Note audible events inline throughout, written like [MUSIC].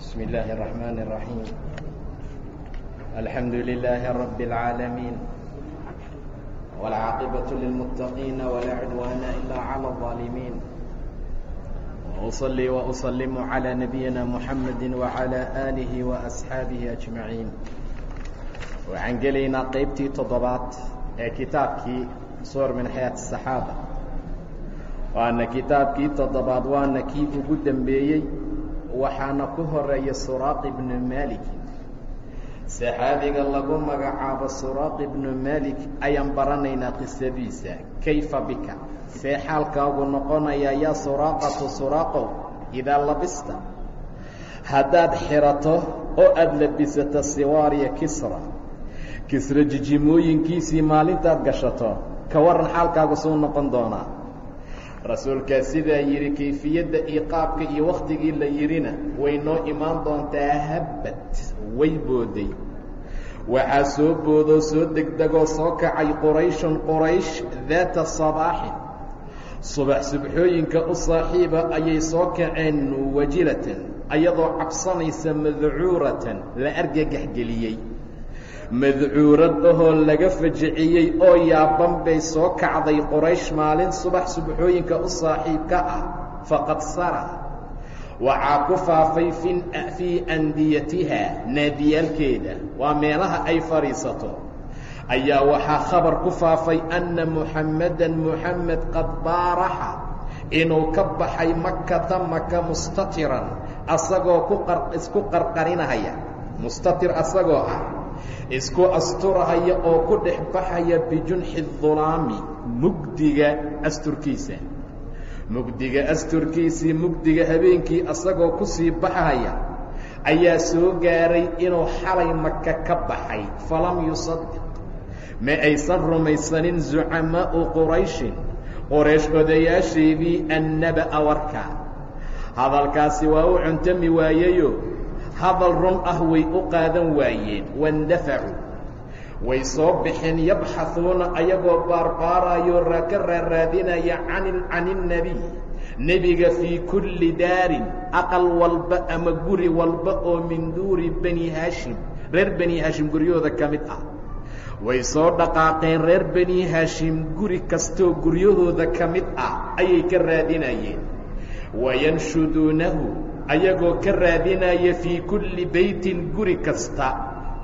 بسم الله الرحمن الرحيم الحمد لله رب العالمين والعاقبة للمتقين ولا عدوان إلا على الظالمين وأصلي وأسلم على نبينا محمد وعلى آله وأصحاabه أجمعين waxaan gelaynaa qaybtii toddobaad ee kitaabkii suwar min xayaat الصaxaaba waana kitaabkii toddobaad waana kii ugu dembeeyey waxaana ku horreeya suraaq ibnu malik saxaabiga lagu magacaabo suraaq ibnu malik ayaan baranaynaa qisadiisa. Kayfa bika? See xaalkaagu noqonayaa yaa suraaqatu suraaqow idaa labista. Haddaad xirato oo aada labisato siwaariya kisra. Kisra jijimooyinkiisii maalintaad gashato. Ka waran xaalkaagu suu noqon doonaa rasuulkaa sidaa yidhi kayfiyadda iyo qaabka iyo wakhtigii la yidhina way noo imaan doontaa habbad way booday. Waxaa soo boodoo soo degdegoo soo kacay qurayshun quraysh daata sabaaxin subax subxooyinka u saaxiiba ayay soo kaceen wajilatan ayadoo cabsanaysa madcuuratan la argagaxgeliyey madcuurad ahoo laga fajiciyey oo yaaban bay soo kacday qoraysh maalin subax subxooyinka u saaxiibka ah faqad sara. Waxaa ku faafay fii andiyatiha naadiyaalkeeda. Waa meelaha ay fadhiisato. Ayaa waxaa khabar ku faafay anna muxammadan muxamed qad baaraxa inuu ka baxay makata maka mustatiran asagoo ku isku qarqarinahaya. Mustatir asagoo ah isku asturahaya oo ku dhex baxaya bijunxi dulaami mugdiga asturkiisa. Mugdiga asturkiisii mugdiga habeenkii asagoo ku sii baxaya ayaa soo gaaray inuu xalay maka ka baxay. Falam yusadiq ma aysan rumaysanin zucamaa'u qurayshin qoraysh odayaasheedii annaba'a warka hadalkaasi waa u cuntami waayeyo hadal run ah way u qaadan waayeen waindafacuu way soo baxeen yabxahuuna ayagoo baarbaarayo ka raaraadinaya can can innebiy nebiga fii kulli daarin aqal walba ama guri walba oo min duuri bani haashim reer bani haashim guryahooda ka mid ah. Way soo dhaqaaqeen reer bani haashim guri kastoo guryahooda ka mid ah ayay ka raadinayeen. Wayanshuduunahu ayagoo ka raadinaya fii kulli beytin guri kasta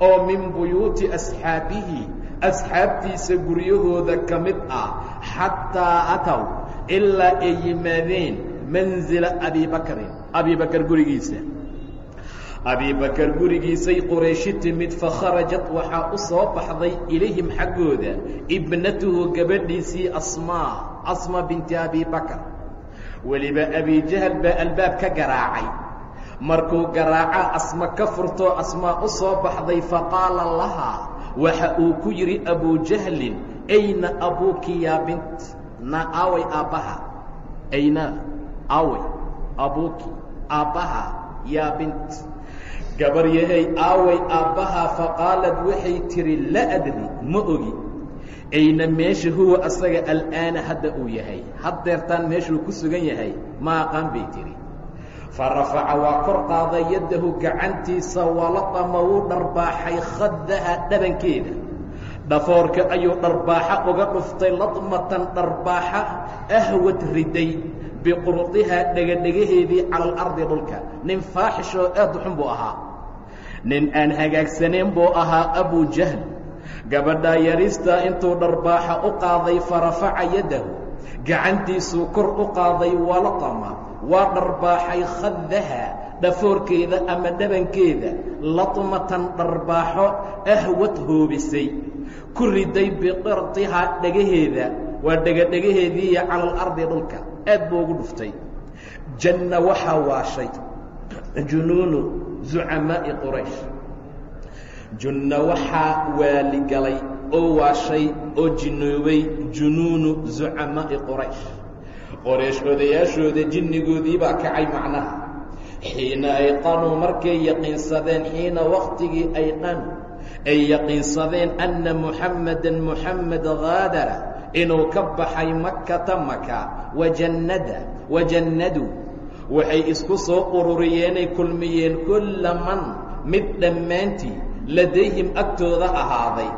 oo min buyuuti asxaabihi asxaabtiisa guryahooda ka mid ah xataa ataw ilaa ay yimaadeen manzila abibakrin abibakar gurigiisa. Abibakar gurigiisay qorayshi timid fakharajat waxaa u soo baxday ilayhim xaggooda ibnatuhu gabadhiisii asmaa asma binti abibakar weliba abijahal baa albaab ka garaacay. Markuu garaaca asma ka furtoo asmaa u soo baxday faqaala lahaa waxa uu ku yidhi abujahlin ayna abuuki yaa bint na aaway aabbaha. Ayna aaway abuuki aabbaha yaa bint gabar yahay aaway aabbaha faqaalad waxay tidhi la adri ma ogi ayna meesha huwa asaga al'aana hadda uu yahay. Haddeertaan meeshuu ku sugan yahay ma aqaan bay tidhi fa rafaca waa kor qaaday yaddahu gacantiisa walatama wuu dharbaaxay khaddaha dhabankeeda. Dhafoorka ayuu dharbaaxa uga dhuftay ladmatan dharbaaxa ahwad riday biqurdihaa dhegadhegaheedii cala alardi dhulka. Nin faaxish oo aad xun buu ahaa. Nin aan hagaagsanayn buu ahaa abujahl gabadhaa yaristaa intuu dharbaaxa u qaaday farafaca yaddahu gacantiisuu kor u qaaday walatama waa dharbaaxay khaddaha dhafoorkeeda ama dhabankeeda latmatan dharbaaxo ahwad hoobisay ku riday biqirdihaa dhagaheeda waa dhegadhegaheediiyo cala alardi dhulka aad buu ugu dhuftay. Janna waxaa waashay junuunu zucamaa'i quraysh junna waxaa waaligalay oo waashay oo jinnoobay junuunu zucamaa'i qoraysh qoraysh odayaashooda jinnigoodii baa kacay macnaha. Xiina ayqanuu markay yaqiinsadeen xiina wakhtigii ayqanu ay yaqiinsadeen anna muxammadan muxamed haadara inuu ka baxay makata maka wajannada wajannaduu waxay isku soo ururiyeenay kulmiyeen kulla man mid dhammaantii ladayhim agtooda ahaaday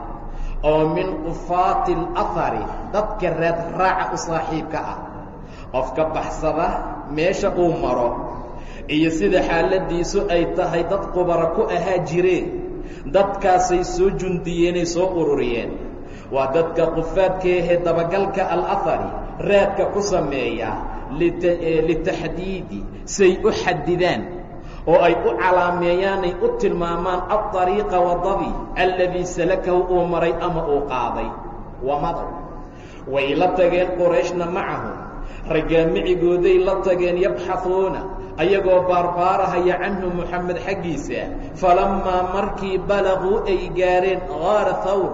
oo min qufaati alahari dadka raad raaca u saaxiibka ah. Qofka baxsada meesha uu maro iyo sida xaaladiisu ay tahay dad qubara ku ahaa jireen dadkaasay soo jundiyeenay soo ururiyeen. Waa dadka qufaadkaahee dabagalka alahari raadka ku sameeya litaxdiidi say u xadidaan oo ay u calaameeyaanay u tilmaamaan aariiqa wadadii alladii salakahu uu maray ama uu qaaday. Wamadow way la tageen qorayshna macahum raggaamicigooday la tageen yabxahuuna ayagoo baarbaarahaya canhu moxamed xaggiisa. Falammaa markii balaguu ay gaareen haara hawr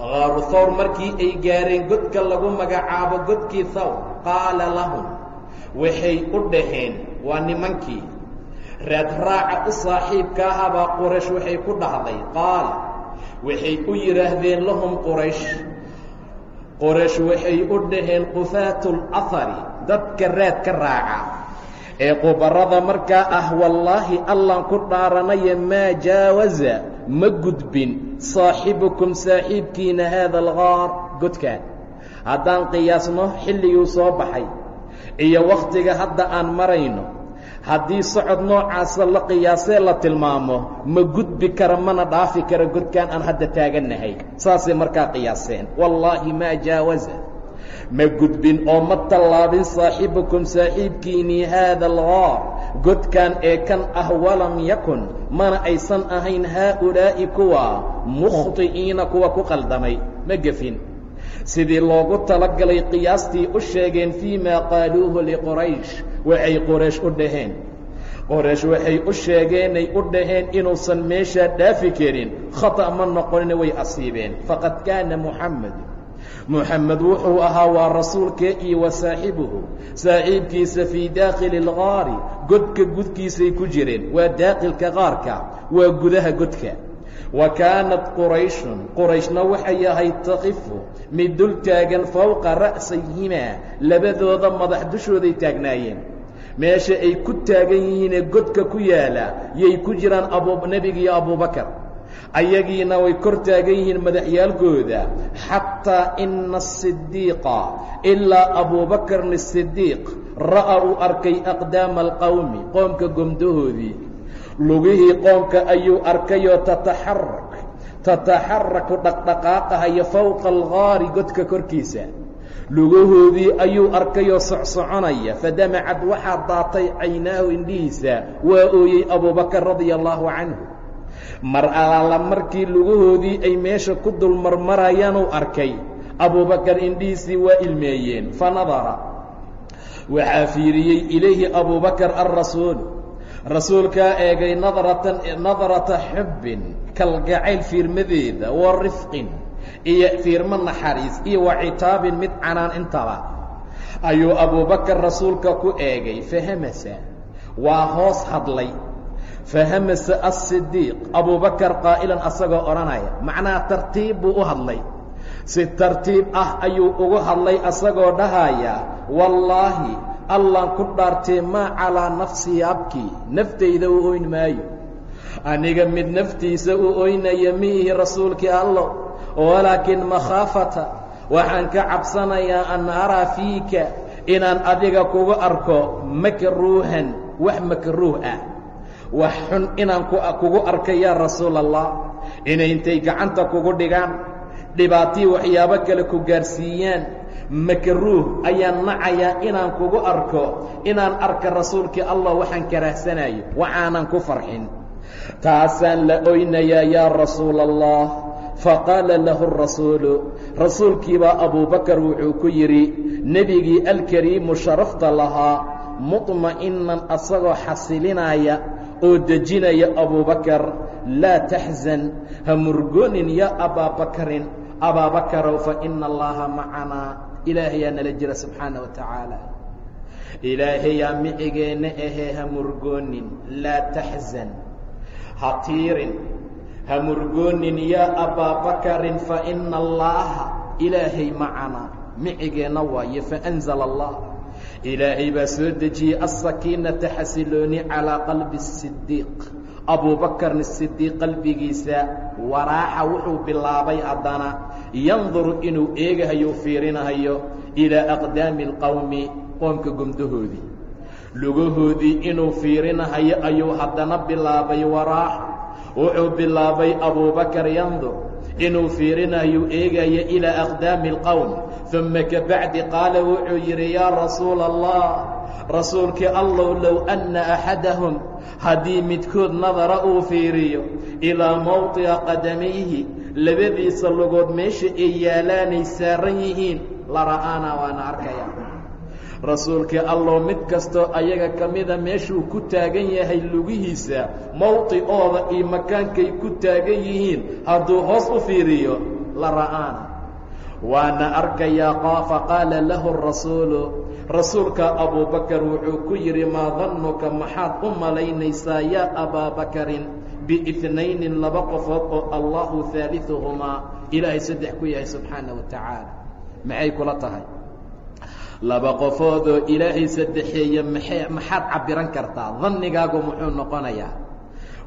haaru thawr markii ay gaareen godka lagu magacaabo godkii thawr qaala lahum waxay u dhaheen waa nimankii raadraaca u saaxiibka ahabaa quraysh waxay ku dhahday. Qaala waxay u yidhaahdeen lahum quraysh. Quraysh waxay u dhaheen qufaatu lahari dadka raad ka raaca. Ee qubarada markaa ah wallaahi allan ku dhaaranaya maa jaawaza ma gudbin saaxibukum saaxiibkiina haada algaar godkaan haddaan qiyaasno xilliguu soo baxay iyo wakhtiga hadda aan marayno haddii socod noocaasa la qiyaasee la tilmaamo ma gudbi kara mana dhaafi kara godkaan aan hadda taagannahay saasay markaa qiyaaseen. Wallaahi maa jaawaza. Ma gudbin oo ma tallaabin saaxibukum saaxiibkiinnii haada algaar godkan ee kan ah walam yakun mana aysan ahayn haaulaa'i kuwa mukhطi'iina kuwa ku qaldamay. Ma gefin. Sidii loogu talagalay qiyaastii u sheegeen fii maa qaaluuhu liquraysh waxay qoraysh u dhaheen. Qoraysh waxay u sheegeenay u dhaheen inuusan meeshaa dhaafi karin. Khata' ma noqonina way asiibeen. Faqad kaana muxamed muxamed wuxuu ahaa waa rasuulkee iyo wa saaxibuhu saaxiibkiisa fii daakhili algaari godka gudkiisay ku jireen. Waa daakilka qaarka waa gudaha godka wa kaanat qurayshun qurayshna waxay ahayd taqifu mid dul taagan fowqa ra'sayihimaa labadooda madax dushooday taagnaayeen. Meesha ay ku taagan yihiinee godka ku yaalla yay ku jiraan abu nebigiiyo abuubakar ayagiina way kor taagan yihiin madaxyaalkooda xataa ina asidiiqa ilaa abuubakarn asidiiq ra'a uu arkay aqdaama alqowmi qoomka gomdahoodii lugihii qoomka ayuu arkayoo tataxarak tataxaraku dhaqdhaqaaqahaya fowqa algaari godka korkiisa. Lugahoodii ayuu arkayoo socsoconaya fadamacad waxaa daatay caynaahu indhihiisa waa ooyey abuubakar radia allaahu canhu. Mar alaala markii lugahoodii ay meesha ku dul marmarayaanuu arkay abuubakar indhihiisii waa ilmeeyeen fa nadara waxaa fiiriyey ilayhi abuubakar alrasuulu rasuulkaa eegay nadratan nadrata xubbin kalgacayl fiirmadeeda wa rifqin iyo fiirmo naxariis iyo wa citaabin mid canaan intaba. Ayuu abuubakar rasuulka ku eegay fahamasa waa hoos hadlay. Fahamasa asidiiq abuubakar qaa'ilan asagoo odhanaya macnaha tartiib buu u hadlay. Si tartiib ah ayuu ugu hadlay asagoo dhahaya wallaahi allan ku dhaartee maa calaa nafsii abkii naftayda u oyn maayo. Aniga mid naftiisa u oynaya miihi rasuulkii allo walaakin makhaafata waxaan ka cabsanayaa an araa fiika inaan adiga kugu arko makruuhan wax makruuh ah. Wax xun inaan kugu arka yaa rasuul allah inay intay gacanta kugu dhigaan dhibaatii waxyaabo kale ku gaarsiiyaan makruuh ayaan nacayaa inaan kugu arko inaan arka rasuulkii allah waxaan karaahsanayo waxaanan ku farxin. Taasaan la oynayaa yaa rasuula allah faqaala lahu rasuulu. Rasuulkiibaa abuubakar wuxuu ku yidhi nebigii alkariimu sharafta lahaa muطma'inan asagoo xasilinaya oo dejinaya abuubakar laa taxzan ha murgoonin yaa abaabakarin abaabakarow fa ina allaha macanaa ilaahayaa nala jira subxaana watacaala ilaahayaa micigeenna ahee ha murgoonin laa taxzan ha tiirin ha murgoonin yaa abaabakarin faina allaaha ilaahay macanaa micigeenna waaye faanzala allah ilaahay baa soo dejiyey alsakiinata xasilooni calaa qalbi الsidiiq abuubakarn sidiiq qalbigiisa waraaxa wuxuu bilaabay haddana yanduru inuu eegahayo fiirinahayo ilaa aqdaami اlqowmi qoomka gomdahoodii lugahoodii inuu fiirinahayo ayuu haddana bilaabay waraaxa wuxuu bilaabay abuubakar yandur inuu fiirinayo eegayo ilaa aqdaami اlqowm uma kabacdi qaala wuxuu yidhi yaa rasuula allah rasuulkii allow low anna axadahum haddii midkood nadara uu fiiriyo ilaa mowdica qadamayhi labadiisa lugood meesha ay yaalaanay saaran yihiin la ra'aanaa waana arkaya. Rasuulkii allow mid kastoo ayaga ka mida meeshuu ku taagan yahay lugihiisa mowdicooda iyo makaankay ku taagan yihiin hadduu hoos u fiiriyo la ra'aana. Waana arkayaa faqaala lahu rasuulu rasuulka abuubakar wuxuu ku yidhi maa dannuka maxaad u malaynaysaa yaa abaa bakarin biitnaynin laba qofood oo allahu haaliثuhumaa ilaahay saddex ku yahay subxaana wa tacaala. Maxay kula tahay? Laba qofoodoo ilaahay saddexeeye maxay maxaad cabbiran kartaa? Dannigaagu muxuu noqonayaa?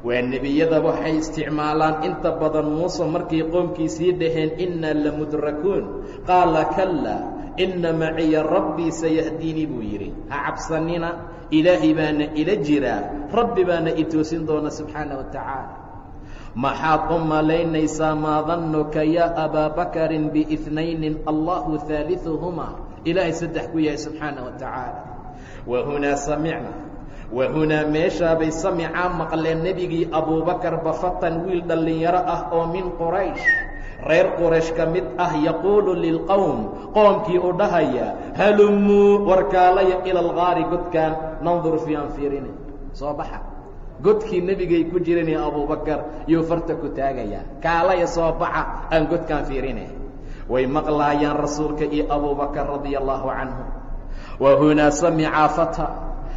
Waa nebiyada waxay isticmaalaan. Inta badan muuse markay qoomkiisii dhaheen innaa lamudrakuun qaala kalla inna maciya rabbii sayahdiinii buu yidhi. Ha cabsanina ilaahay baana ila jiraa rabbi baana i toosin doona subxaana wa tacaala. Maxaad u malaynaysaa maa dannuka yaa abaa bakarin biitnaynin allahu haaliثuhumaa ilaahay saddex ku yahay subxaana wa tacaala. Wa hunaa samicna wa hunaa meeshaabay samicaa maqleen nebigii abuubakar bafatan wiil dhallinyaro ah oo min quraysh reer quraysh ka mid ah yaquulu lilqowm qoomkii u dhahaya halumuu warkaalaya ila algaari godkaan nandur fi aan fiirine soo baxa. Godkii nebigay ku jiran abuubakar yuu farta ku taagaya kaalaya soo baxa aan godkaan fiirine. Way maqlaayaan rasuulka iyo abubakar radia allaahu canhu wa hunaa samicaa fata.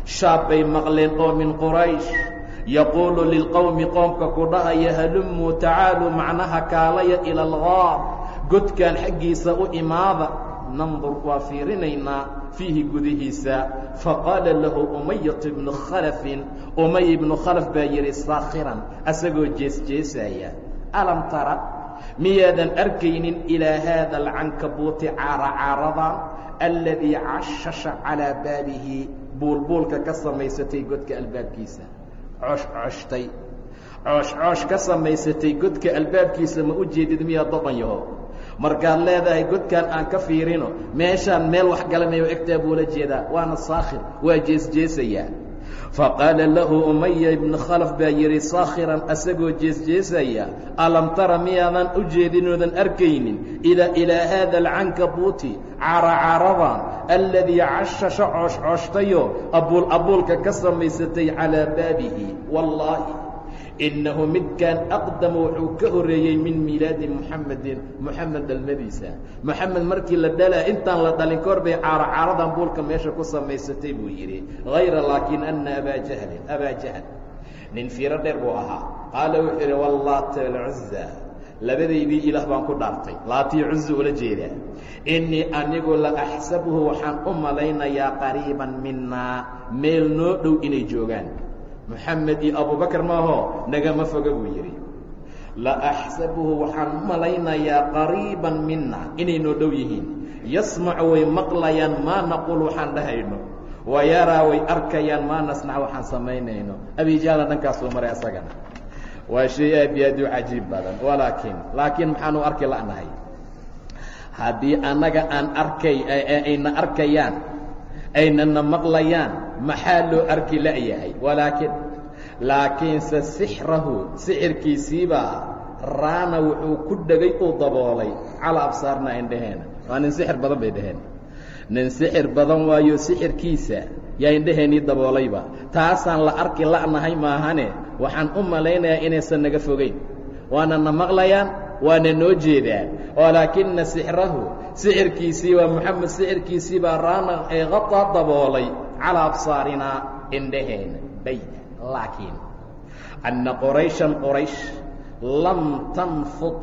Shaab bay maqleen oo min quraysh yaquulu lilqowmi qoomka ku dhahaya halumuu tacaaluu macnaha kaalaya ila algaar godkaan xaggiisa u imaada nandur waa fiirinaynaa fiihi gudihiisa faqaala lahu umayatu ibnu khalafin umay ibnu khalaf baa yidhi saakhiran asagoo jeesjeesaya alam tara miyaadan arkaynin ilaa haada alcankabuuti caaracaarada alladii cashasha calaa baabihi buulbuulka ka samaysatay godka albaabkiisa cooshcooshtay coosh-coosh ka samaysatay godka albaabkiisa ma u jeedid miyaa doqon yaho markaad leedahay godkan aan ka fiirino meeshaan meel wax galanayo egtaa buula jeedaa. Waana saakhir waa jeesjeesayaa faqaala lahu umaya ibnu khalaf baa yidhi saakhiran asagoo jeesjeesaya alam tara miyaadan u jeedinoodan arkaynin ilaa ilaa haada alcankabuuti caaracaaradan alladii cashasha cooshcooshtayoo abuul abuulka ka samaysatay calaa baabihi wallaahi innahu midkaan aqdama wuxuu ka horeeyey min miilaadi muxamedin moxamed dhalmadiisa moxamed markii la dhalaa intaan la dhalin kahor bay caaracaaradan buulka meesha ku samaysatay buu yidhi hayra laakiin ana abaa jahlin abaa jahl nin fiiro dheer buu ahaa qaala wuxuu yidhi wallaata alcuza labadaydii ilaah baan ku dhaartay laatii cuza ula jeedaa innii anigu la axsabuhu waxaan u malaynayaa qariiban minaa meel noo dhow inay joogaan moxamed iyo abubakar maaho nagama foga buu yidhi. La axsabuhu waxaan u malaynayaa qariiban mina inay noo dhow yihiin. Yasmacu way maqlayaan maa naquul waxaan dhahayno. Wa yaraa way arkayaan maa nasnac waxaan samaynayno. Abijaala dhankaasuu maray asagana. Waa shay aad iyo aad u cajiib badan walaakiin laakiin maxaanu arki la'nahay. Haddii annaga aan arkay ayna arkayaan aynana maqlayaan maxaa loo arki la'yahay walaakiin laakiinse sixrahu sixirkiisiibaa raana wuxuu ku dhegay uu daboolay. Calaa absaarna indhaheena waa nin sixir badan bay dhaheen. Nin sixir badan waayo sixirkiisa yaa indhaheennii daboolayba. Taasaan la arki la'nahay maahane. Waxaan u malaynayaa inaysan naga fogayn waana na maqlayaan waana noo jeedaan walaakina sixrahu sixirkiisii waa moxamed sixirkiisii baa raana ee qataa daboolay calaa absaarinaa indhaheena bay. Laakiin anna qorayshan qoraysh lam tanfud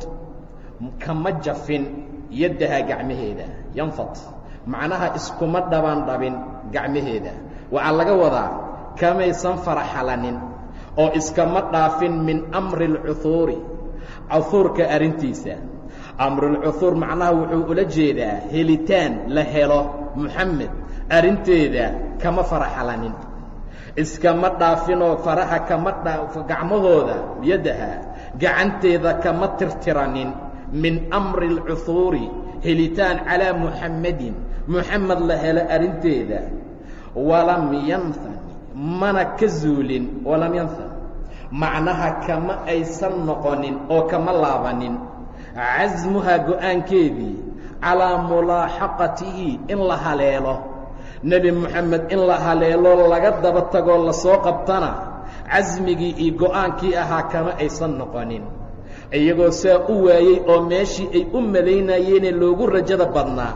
kama jafin yaddahaa gacmaheeda. Yanfad macnaha iskuma dhaban dhabin gacmaheeda. Waxaa laga wadaa kamaysan faraxalanin oo iskama dhaafin min amri alcuhuuri cuhuurka arrintiisa. Amrulcuhuur macnaha wuxuu ula jeedaa helitaan la helo moxamed arrinteeda kama faraxalanin. Iskama dhaafinoo faraha kama gacmahooda yaddaha gacanteeda kama tirtiranin. Min amri alcuhuuri helitaan calaa muxammadin muxamed la helo arrinteeda. Walam yanhan mana ka zuulin walam yanhan macnaha kama aysan noqonin oo kama laabanin. Casmuhaa go'aankeedii calaa mulaaxaqatihi in la haleelo. Nebi moxamed in la haleelo laga daba tagoo la soo qabtana casmigii iyo go'aankii ahaa kama aysan noqonin. Iyagoo saa u waayey oo meeshii ay u malaynayeene loogu rajada badnaa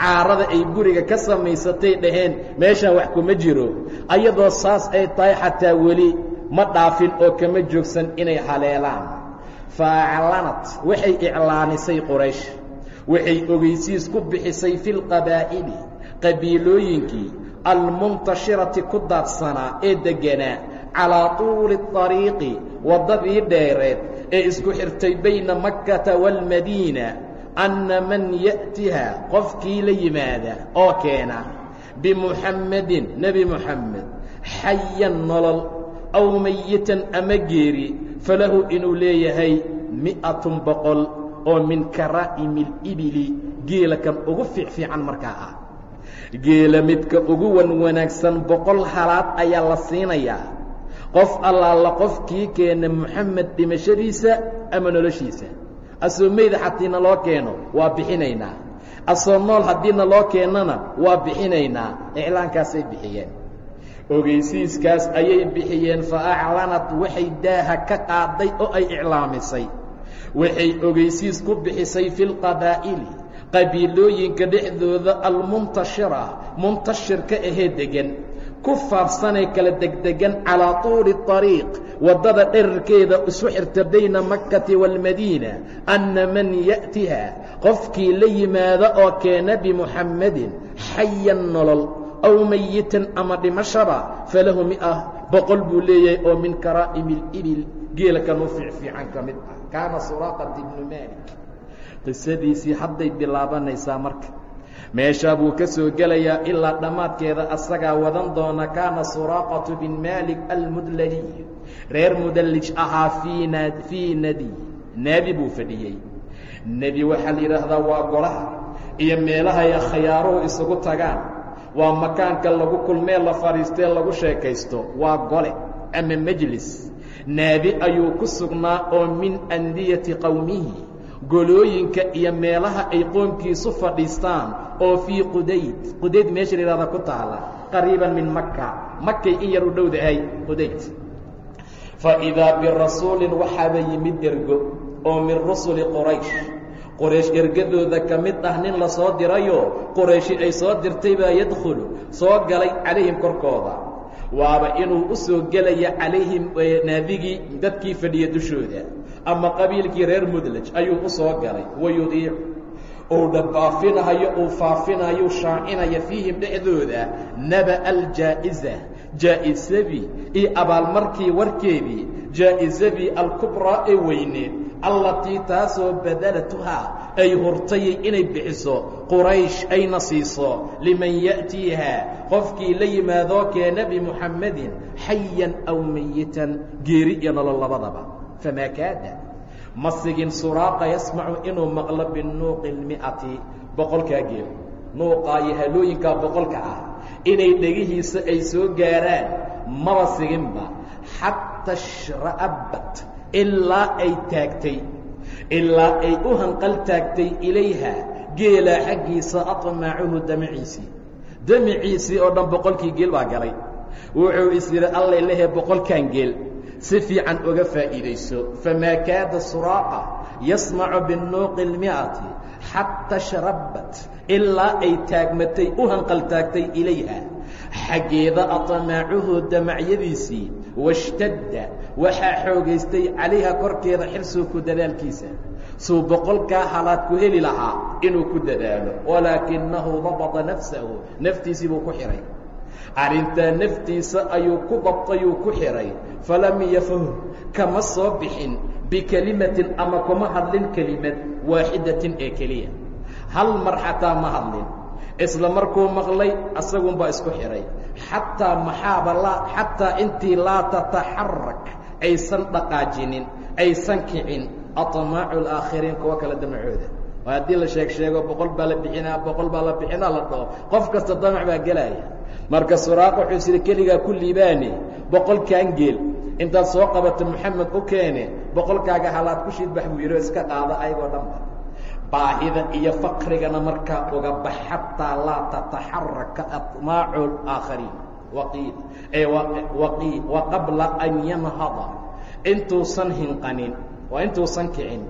caarada ay guriga ka samaysatay dhaheen meeshaan wax kuma jiro. Ayadoo saas ay tahay xataa weli ma dhaafin oo kama joogsan inay haleelaan. Faaclanat waxay iclaanisay qoraysh waxay ogeysiis ku bixisay fi lqabaa'ili qabiilooyinkii almuntashirati ku daadsanaa ee degganaa calaa tuuli ariiqi waddadii dheereed ee isku xirtay bayna makkata waalmadiina anna man ya'tiha qofkii la yimaada oo keena bimuxammedin nebi muxamed xayan nolol aw mayitan ama geeri falahu inuu leeyahay mi'atun boqol oo min karaa'imi اlibili geela kan ugu fiicfiican markaa ah. Geela midka ugu wan wanaagsan boqol halaad ayaa la siinayaa. Qof allaala qofkii keena moxamed dhimashadiisa ama noloshiisa. Asoo meyda loo keeno waa bixinaynaa. Asoo nool haddiina loo keennana waa bixinaynaa. Iclaankaasay bixiyeen ogeysiiskaas ayay bixiyeen fa aclanad waxay daaha ka qaaday oo ay iclaamisay. Waxay ogeysiis ku bixisay fi lqabaa'ili qabiilooyinka dhexdooda almuntashira muntashirka ahee degan ku faafsanee kala degdegan calaa tuuli طariiq waddada dherarkeeda isu xirta bayna makkati wاlmadiina anna man ya'tiha qofkii la yimaado oo keena bimuxammadin xayan nolol aw mayitan ama dhimashaba falahu mi'a boqol buu leeyahay oo min karaa'imi اlibil geela kanuu fiicfiican ka mid ah. Kaana suraaqat ibnu maalik. Qisadiisii hadday bilaabanaysaa marka. Meeshaa buu ka soo gelayaa ilaa dhammaadkeeda asagaa wadan doona kaana suraaqatu bin maalik almudlaliy reer mudallij ahaa fii na fii nadi. Naadi buu fadhiyey nebi waxaa la yidhaahdaa waa golaha iyo meelahay khayaaruhu isugu tagaan waa makaanka lagu kulmee la fadhiistee lagu sheekaysto. Waa gole ama mejlis naadi ayuu ku sugnaa oo min andiyati qowmihi golooyinka iyo meelaha ay qoomkiisu fadhiistaan oo fii qudayd. Qudayd meesha la yihahda ku taala qariiban min maka makay in yar u dhowdahay qudayd. Fa idaa birasuulin waxaaba yimid ergo oo min rusuli quraysh qoraysh ergadooda ka mid ah nin la soo dirayo qorayshi ay soo dirtay baa yadkhulu soo galay calayhim korkooda. Waaba inuu u soo gelaya calayhim naadigii dadkii fadhiya dushooda. Ama qabiilkii reer mudlaj ayuu u soo galay wayudiicu. Uu dhabaafinahayo uu faafinayo shaacinaya fiihim dhexdooda naba aljaa'iza jaa'isadii iyo abaalmarkii warkeedii jaa'isadii alkubraa ee weyneed allatii taasoo badalatuhaa ay hurtayay inay bixiso quraysh ayna siiso liman ya'tiiha qofkii la yimaadoo keena bimuxammadin xayan aw mayitan geeri iyo nolol labadaba. Famaa kaada? Ma sigin suraaqa yasmacu inuu maqlo binuuqi اlmi'ati boqolkaa geel. Nuuqaa iyo halooyinkaa boqolka ah. Inay dhegihiisa ay soo gaaraan maba siginba. Xata shra'abat ilaa ay taagtay ilaa ay u hanqal taagtay ilayha geelaa xaggiisa aطmaacuhu damaciisii damaciisii oo dhan boqolkii geel baa galay wuxuu is yidhi allay lehe boqolkan geel si fiican uga faa'iidayso famaa kaada suraaqa yasmacu binuuqi اlmi'ati xata shrabat ilaa ay taagmatay u hanqal taagtay ilayha xaggeeda aطmaacuhu damacyadiisii washtadda waxaa xoogaystay calayha korkeeda xirsuku dadaalkiisa suu boqolkaa halaad ku heli lahaa inuu ku dadaalo walaakinahu dabata nafsahu naftiisii buu ku xihay arrintaa naftiisa ayuu ku dabtayuu ku xihay falam yafhum kama soo bixin bikelimatin ama kuma hadlin kelimad waaxidatin ee keliya hal mar xataa ma hadlin isla markuu maqlay asagunbaa isku xihay xataa maxaaba xataa intii laa tataxarak aysan dhaqaajinin aysan kicin. Aطmaacu اlaakhiriin kuwa kale damacooda. Waa haddii la sheeg sheego boqol baa la bixinaa boqol baa la bixinaa la dhaho. Qof kasta damac baa gelaya. Marka suraaq wuxuu siri keligaa ku liibaane boqolkan geel. Intaad soo qabato moxamed u keene boqolkaaga halaad ku shiidbax buu yidhi iska qaada ayagoo dhanba baahida iyo faqrigana markaa uga bax xataa laa tataxaraka aطmaacu اaakhariin wa qabla an yanhada. Intuusan hinqanin. Waa intuusan kicin.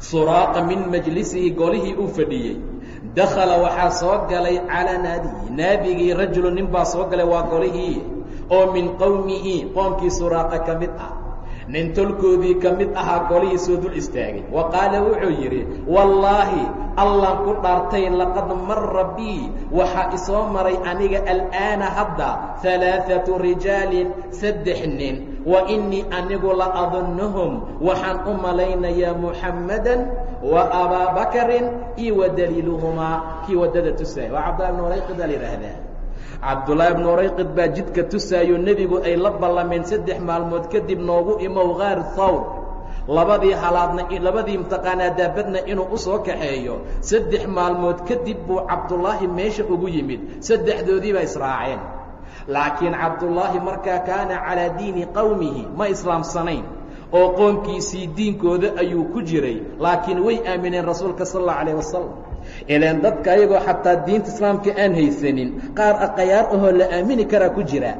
Suraaqa min majlisihi golihii uu fadhiyey. Dakhala waxaa soo galay calaa naadiyi naabigii rajulu nin baa soo galay waa golihii. Oo min qowmihi qoomkii suraaqa ka mid ah nin tolkoodii ka mid ahaa golihii soo dul istaagay. Wa qaala wuxuu yidhi wallaahi allan ku dhaartay laqad mara bii waxaa isoo maray aniga al'aana hadda alaaثatu rijaalin saddex nin. Wa innii anigu la adunnuhum waxaan u malaynayaa muxammadan wa abaa bakarin iyo wa daliiluhumaa. Kii waddada tusaaya. Waa warayqid aa la yidhaahdaa cabdullaahi bnu rayqid baa jidka tusaayo nebigu ay la ballameen saddex maalmood kadib noogu imow kaar thawr labadii halaadna labadii imtiqaanaa daabadna inuu u soo kaxeeyo. Saddex maalmood kadib buu cabdullaahi meesha ugu yimid. Saddexdoodii baa israaceen. Laakiin cabdullaahi markaa kaana calaa diini qowmihi ma islaamsanayn oo qoomkiisii diinkooda ayuu ku jiray. Laakiin way aamineen rasuulka sal allau alayh wasalam ilaan dadka ayagoo xataa diinta islaamka aan haysanin qaar aqayaar ahoo la aamini karaa ku jira.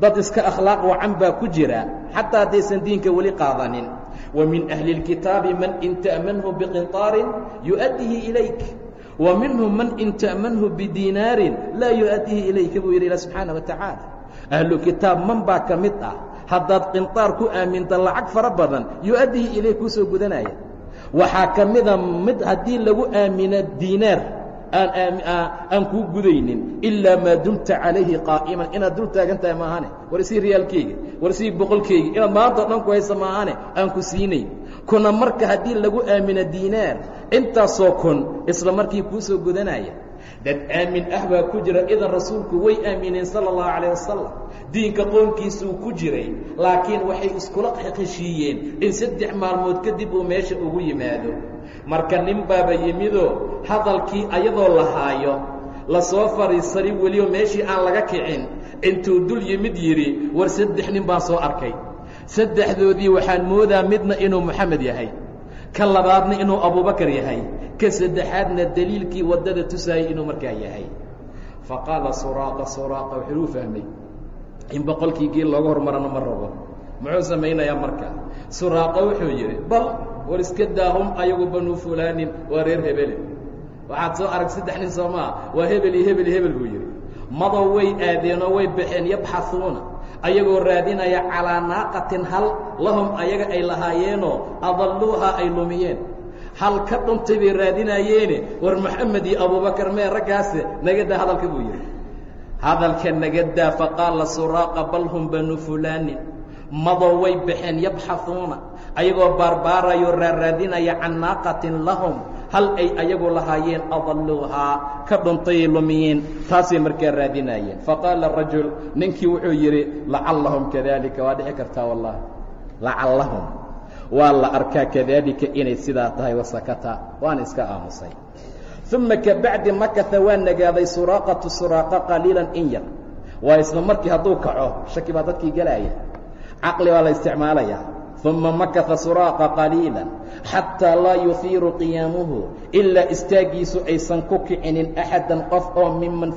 Dad iska akhlaaq wacan baa ku jira xataa haddaysan diinka weli qaadanin. Wa min ahli اlkitaabi man in ta'manhu biqintaarin yu'addihi ilayk. Wa minhum man in ta'manhu bidiinaarin laa yu'addihi ilayka buu yidhi ila subxaana wa tacaala ahlu kitaab man baa ka mid ah haddaad qintaar ku aaminta lacag fara badan yu'addihi ilayk kuu soo gudanaya waxaa ka mida mid haddii lagu aamino diinaar aan kuu gudaynin ilaa maa dumta calayhi qaa'iman. Inaad dul taagan tahay maahane? War isii riyaalkeyga war isii boqolkeyga. Inaad maanta dhan ku haysa maahane? Aan ku siinayn. Kuna marka haddii lagu aamino diinaar intaasoo kun isla markii kuu soo gudanaya dad aamin ah baa ku jira idan rasuulku way aamineen sala allahu calayh wasalam diinka qoonkiisuu ku jiray laakiin waxay iskula heshiiyeen in saddex maalmood kadib uu meesha ugu yimaado. Marka nin baaba yimidoo hadalkii ayadoo la haayo la soo fadhiisanay weliba meeshii aan laga kicin intuu dul yimid yidhi war saddex nin baan soo arkay. Saddexdoodii waxaan moodaa midna inuu moxamed yahay ka labaadna inuu abubakar yahay ka saddexaadna daliilkii waddada tusaayay inuu markaa yahay. Fa qaala suraaqa suraaqa wuxuu u fahmay in boqolkii geel looga hormarana ma rabo muxuu samaynayaa marka? Suraaqa wuxuu yidhi bal war iska daahum ayagu banuu fulaanin waa reer hebele waxaad soo arag saddex nin soo maa waa hebel iyo hebel hebel buu yidhi. Madow way aadeenoo way baxeen yabxahuuna ayagoo raadinaya calaa naaqatin hal lahum ayaga ay lahaayeenoo adalluuhaa ay lumiyeen. Hal ka dhuntay bay raadinaayeene war moxamed iyo abubakar mee raggaase nagadaa hadalka buu yidhi. Hadalka nagadaa faqaala suraaqa bal hum banu fulaanin madow way baxeen yabxahuuna ayagoo baarbaarayo raarraadinaya can naaqatin lahum hal ay ayagu lahaayeen adalluuhaa ka dhuntayay lumiyeen taasay markaa raadinaayeen faqaala rajul ninkii wuxuu yidhi lacallahum kadalika waa dhici kartaa wallahi lacallahum waa la arkaa kadalika inay sidaa tahay wasakata waana iska aamusay. Uma kabacdi makata waa nagaaday suraaqatu suraaqa qaliilan in yar. Waa isla markii hadduu kaco shaki baa dadkii gelaaya caqli baa la isticmaalaya uma makata suraaqa qaliila xataa laa yufiiru qiyaamuhu ilaa istaagiisu aysan ku kicinin axadan qof oo miman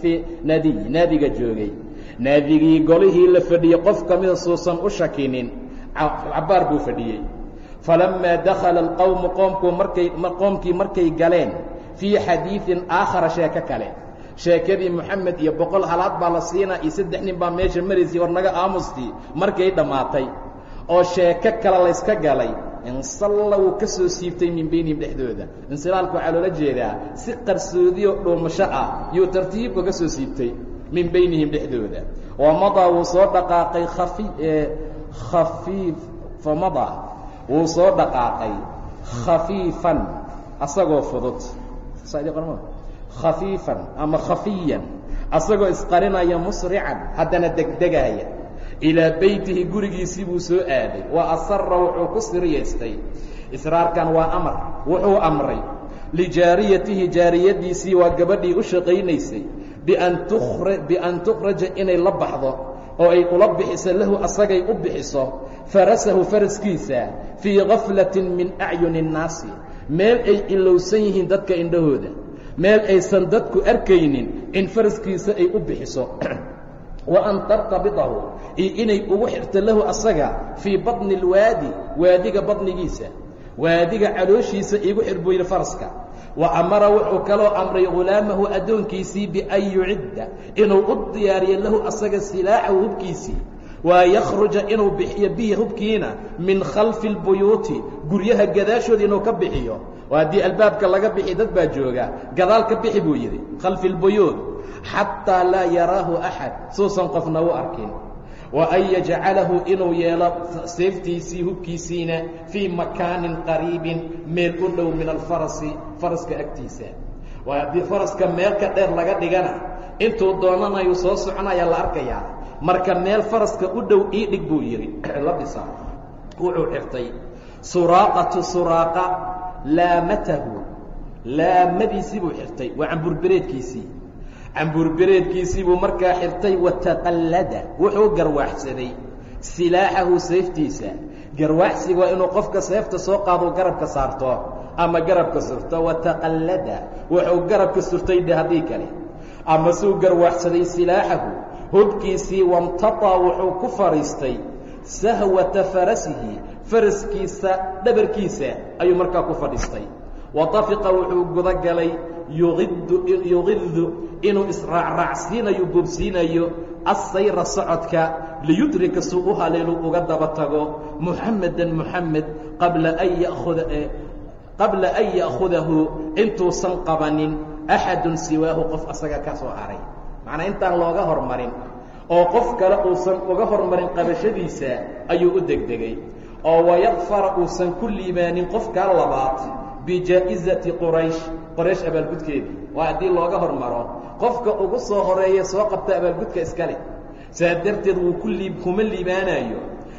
fii naadiy naadiga joogay naadigii golihii la fadhiyey qof ka mida suusan u shakinin cabbaar buu fadhiyey falammaa dakhala alqowmu qoomku markay qoomkii markay galeen fii xadiidin aakhara sheeko kale sheekadii moxamed iyo boqol halaad baa la siinaa iyo saddex nin baa meesha maraysay war naga aamustii markay dhammaatay oo sheeko kale layska galay. Insalla wuu ka soo siibtay min beynihim dhexdooda. Insilaalka waxaa loola jeedaa si qarsoodiyo dhuumasho ah yuu tartiibka ka soo siibtay min beynihim dhexdooda. Wamadaa wuu soo dhaqaaqay kafi khafiif famadaa wuu soo dhaqaaqay khafiifan asagoo fudud. Khafiifan ama khafiyan asagoo isqarinaya musrican haddana degdegaaya ilaa beytihi gurigiisii buu soo aaday. Wa asara wuxuu ku siriyaystay israarkan waa amar. Wuxuu amray. Lijaariyatihi jaariyadiisii waa gabadhii u shaqaynaysay. Bian tukhraja inay la baxdo oo ay ula bixiso lahu asagay u bixiso. Farasahu faraskiisa fii gaflatin min acyuni الnaasi meel ay ilowsan yihiin dadka indhahooda. Meel aysan dadku arkaynin in faraskiisa ay u bixiso [CLEARS THROAT] wa an tartabidahu iyo inay ugu xirto lahu asaga fii baطni اlwaadi waadiga badnigiisa waadiga calooshiisa igu xir buu yidhi faraska wa amara wuxuu kaloo amray ghulaamahu addoonkiisii bian yucidda inuu u diyaariyo lahu asaga silaaxahu hubkiisii waa yakhruja inuu bixiyo bihi hubkiina min khalfi اlbuyuuti guryaha gadaashooda inuu ka bixiyo oo haddii albaabka laga bixi dad baa jooga gadaal ka bixi buu yidhi khalfi اlbuyuut xataa laa yaraahu axad. Suusan qofna u arkin. Wa an yajcalahu inuu yeelo seeftiisii hubkiisiina fii makaanin qariibin meel u dhow min alfarasi faraska agtiisa. Waa haddii faraska meel ka dheer laga dhigana intuu doonanayu soo soconaya la arkayaa. Marka meel faraska u dhow ii dhig buu yidhi. [CLEARS THROAT] La dhisa wuxuu xirtay suraaqatu suraaqa laamatahu. Laamadiisii buu xirtay waa camburbereedkiisii cambuurbereedkiisii buu markaa xirtay wataqallada wuxuu garwaaxsaday silaaxahu sayftiisa garwaaxsiga waa inuu qofka seefta soo qaado garabka saarto ama garabka surto. Wataqallada wuxuu garabka surtay dhe haddii kale. Ama suu garwaaxsaday silaaxahu. Hubkiisii wamtataa wuxuu ku fadhiistay sahwata farasihi. Faraskiisa dhabarkiisa ayuu markaa ku fadhiistay. Watafiqa wuxuu gudagalay yuidu yuqidu inuu israacraacsiinayo boobsiinayo assayra socodka liyudrika suu u uga daba tago muxamedan muxamed qabla an yauda qabla an ya'khudahu intuusan qabanin axadun siwaahu qof asaga ka soo haray. Macnaa intaan looga hormarin oo qof kale uusan uga hormarin qabashadiisa ayuu u degdegay. Oo wayakfara uusan ku liibaanin qofkaa labaad bijaa'izati quraysh abaalgudkeedii waa haddii looga hormaro qofka ugu soo horreeya soo qabta abaalgudka iskale saa darteed wuu ku liib kuma liibaanayo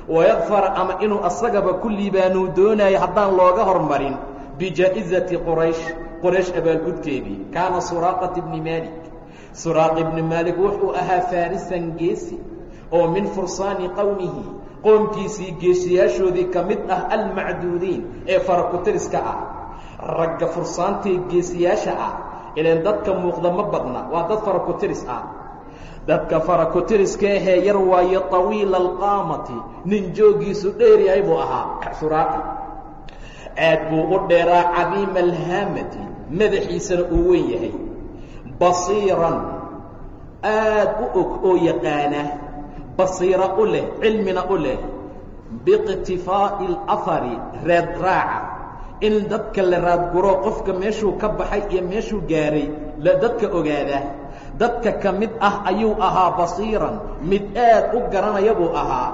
wayakfara ama inuu asagaba ku liibaanuu doonaayo haddaan looga hormarin bijaa'izati quraysh qoraysh abaalgudkeedii kaana suraaqat ibni maalik suraaq ibni maalik wuxuu ahaa faarisan geesi oo min fursaani qowmihi qoomkiisii geesiyaashoodii ka mid ah almacduudiin ee farakutiriska ah ragga fursaantae geesiyaasha ah ilaan dadka muuqda ma badna waa dad farakutiris ah. Dadka farakutiriska ahee yar waayo طawiila alqaamati nin joogiisu dheer yahay buu ahaa suraaqa aad buu u dheeraa cadiima alhaamati madaxiisana uu weyn yahay. Basiiran aad u og oo yaqaana basiira u leh cilmina u leh biiqtifaa'i اlahari reed raaca in dadka la raadguro qofka meeshuu ka baxay iyo meeshuu gaaray la dadka ogaada dadka ka mid ah ayuu ahaa basiiran mid aad u garanaya buu ahaa.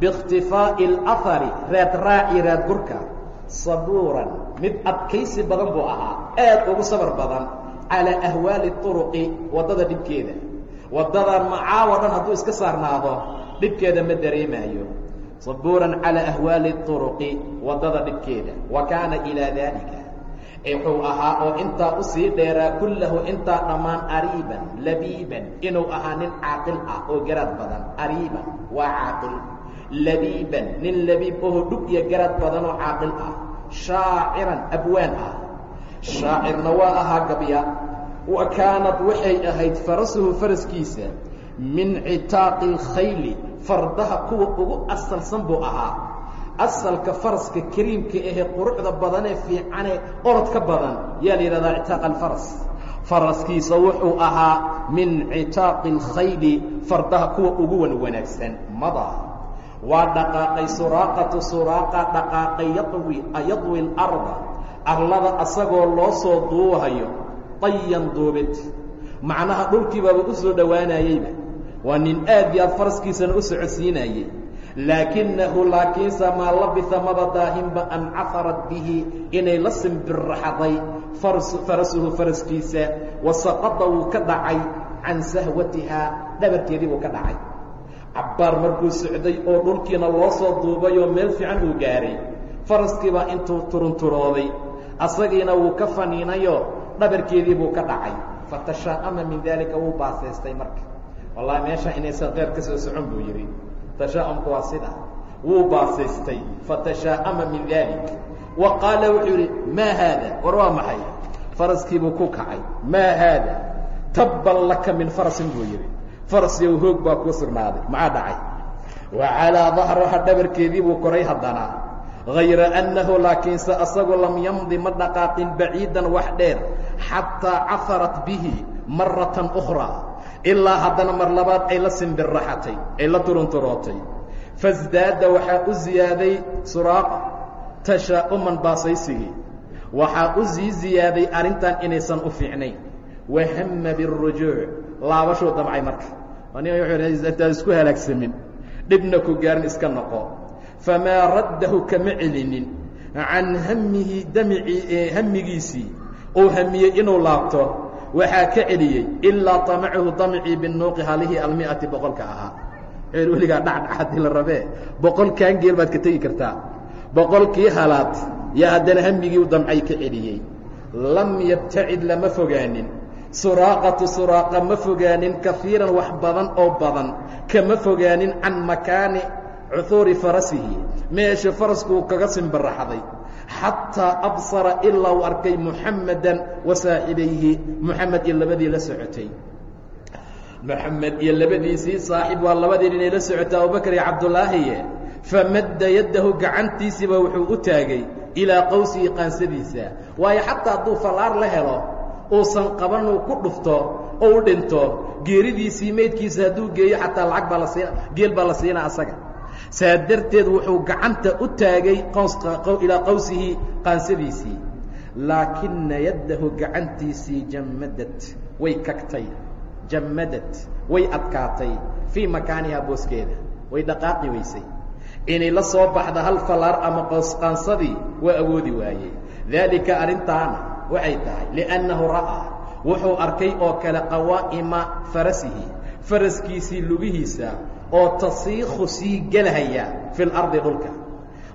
Biikhtifaa'i alahari raad raaci raadgurka sabuuran mid adkaysi badan buu ahaa aad ugu sabar badan. Calaa ahwaali turuqi waddada dhibkeeda. Waddadan macaawo dhan hadduu iska saarnaado dhibkeeda ma dareemaayo sabuuran calaa ahwaali turuqi waddada dhibkeeda wa kaana ilaa daalika wuxuu ahaa oo intaa u sii dheeraa kullahu intaa dhammaan ariiban labiiban inuu ahaa nin caaqil ah oo garaad badan ariiban waa caaqil labiiban nin labiib oo dhug iyo garaad badan oo caaqil ah shaaciran abwaan ah shaacirna waa ahaa gabya wa kaanad waxay ahayd farasuhu faraskiisa min citaaqi اlkhayli fardaha kuwa ugu asalsan buu ahaa. Asalka faraska kariimka ahee quruxda badanee fiicanee orod ka badan yaa la yidhahdaa ictaaq alfaras. Faraskiisa wuxuu ahaa min citaaqi اlkhayli fardaha kuwa ugu wan wanaagsan. Mada waa dhaqaaqay suraaqatu suraaqa dhaqaaqay yawi yadwi اlarda arlada asagoo loo soo duuhayo dayan duubid. Macnaha dhulkiibaaba u soo dhowaanayeyba waa nin aad iyo aad faraskiisana u socodsiinayey laakinahu laakiinse maa labisa maba daahinba an cafarat bihi inay la simbirraxday farasuhu faraskiisa. Wasaqada wuu ka dhacay can sahwatihaa dhabarkeedii buu ka dhacay. Cabbaar markuu socday oo dhulkiina loo soo duubay oo meel fiican uu gaaray faraskiibaa intuu turunturooday asagiina wuu ka faniinayo dhabarkeedii buu ka dhacay. Fatashaa'ama min daalika wuu baasaystay marka wallahi meesha inaysan qeyr ka soo socon buu yidhi tashaa'umku waa sida. Wuu baasaystay fatashaa'ama min dalik wa qaala wuxuu yidhi maa haada? War waa maxay? Faraskiibuu ku kacay maa haada? Tabban laka min farasin buu yidhi. Faras yow hoog baa kuu sugnaaday maxaa dhacay? Wa calaa dahraha dhabarkeedii buu koray haddana. Hayra annahu laakiinse asagu lam yamdi ma dhaqaaqin baciidan wax dheer xataa cafarat bihi maratan ukhraa ilaa haddana mar labaad ay la simbirraxatay ay la turunturootay. Fasdaada waxaa u ziyaaday suraaqa tashaa'uman baasaysigii. Waxaa u sii ziyaaday arrintan inaysan u fiicnayn. Wahama biاrujuuc laabashuu damcay marka. Intaad isku halaagsamin. Dhibna ku gaarin iska noqo. Famaa raddahu kama celinin. Can hamihi damicii hamigiisii uu hamiyey inuu laabto waxaa ka celiyey ilaa tamacuhu damcii binuuqi halihii almiati boqolka ahaa. Weligaa dhacdhac haddii la rabee. Boqolkan geel baad ka tegi kartaa. Boqolkii halaad yaa haddana hamigii u damcay ka celiyey. Lam yabtacid lama fogaanin. Suraaqatu suraaqa ma fogaanin kafiiran wax badan oo badan. Kama fogaanin can makaani cuhuuri farasihi. Meesha faraskuu kaga simbaraxday xataa absara ilaa uu arkay muxammedan wa saaxibayhi moxamed iyo labadii la socotay moxamed iyo labadiisii saaxiib waa labadii inay la socotay abubakar iyo cabdulaahiye famadda yaddahu gacantiisiiba wuxuu u taagay ilaa qowsihi qaansadiisa waayo xataa hadduu fallaar la helo uusan qaban uu ku dhufto oo u dhinto geeridiisii meydkiisa hadduu geeyo xataa lacag baa la siina geel baa la siinaa asaga saa darteed wuxuu gacanta u taagay ilaa qowsihi qaansadiisii. Laakina yaddahu gacantiisii jammadad way kagtay. Jammadad way adkaatay. Fii makaanihaa booskeeda way dhaqaaqi weysay. Inay la soo baxda hal fallaar ama qoosqaansadii waa awoodi waayey. Daalika arrintaana waxay tahay liannahu ra'aa wuxuu arkay oo kale qawaa'ima farasihi faraskiisii lugihiisa oo tasiikhu sii gelahaya fi lardi dhulka.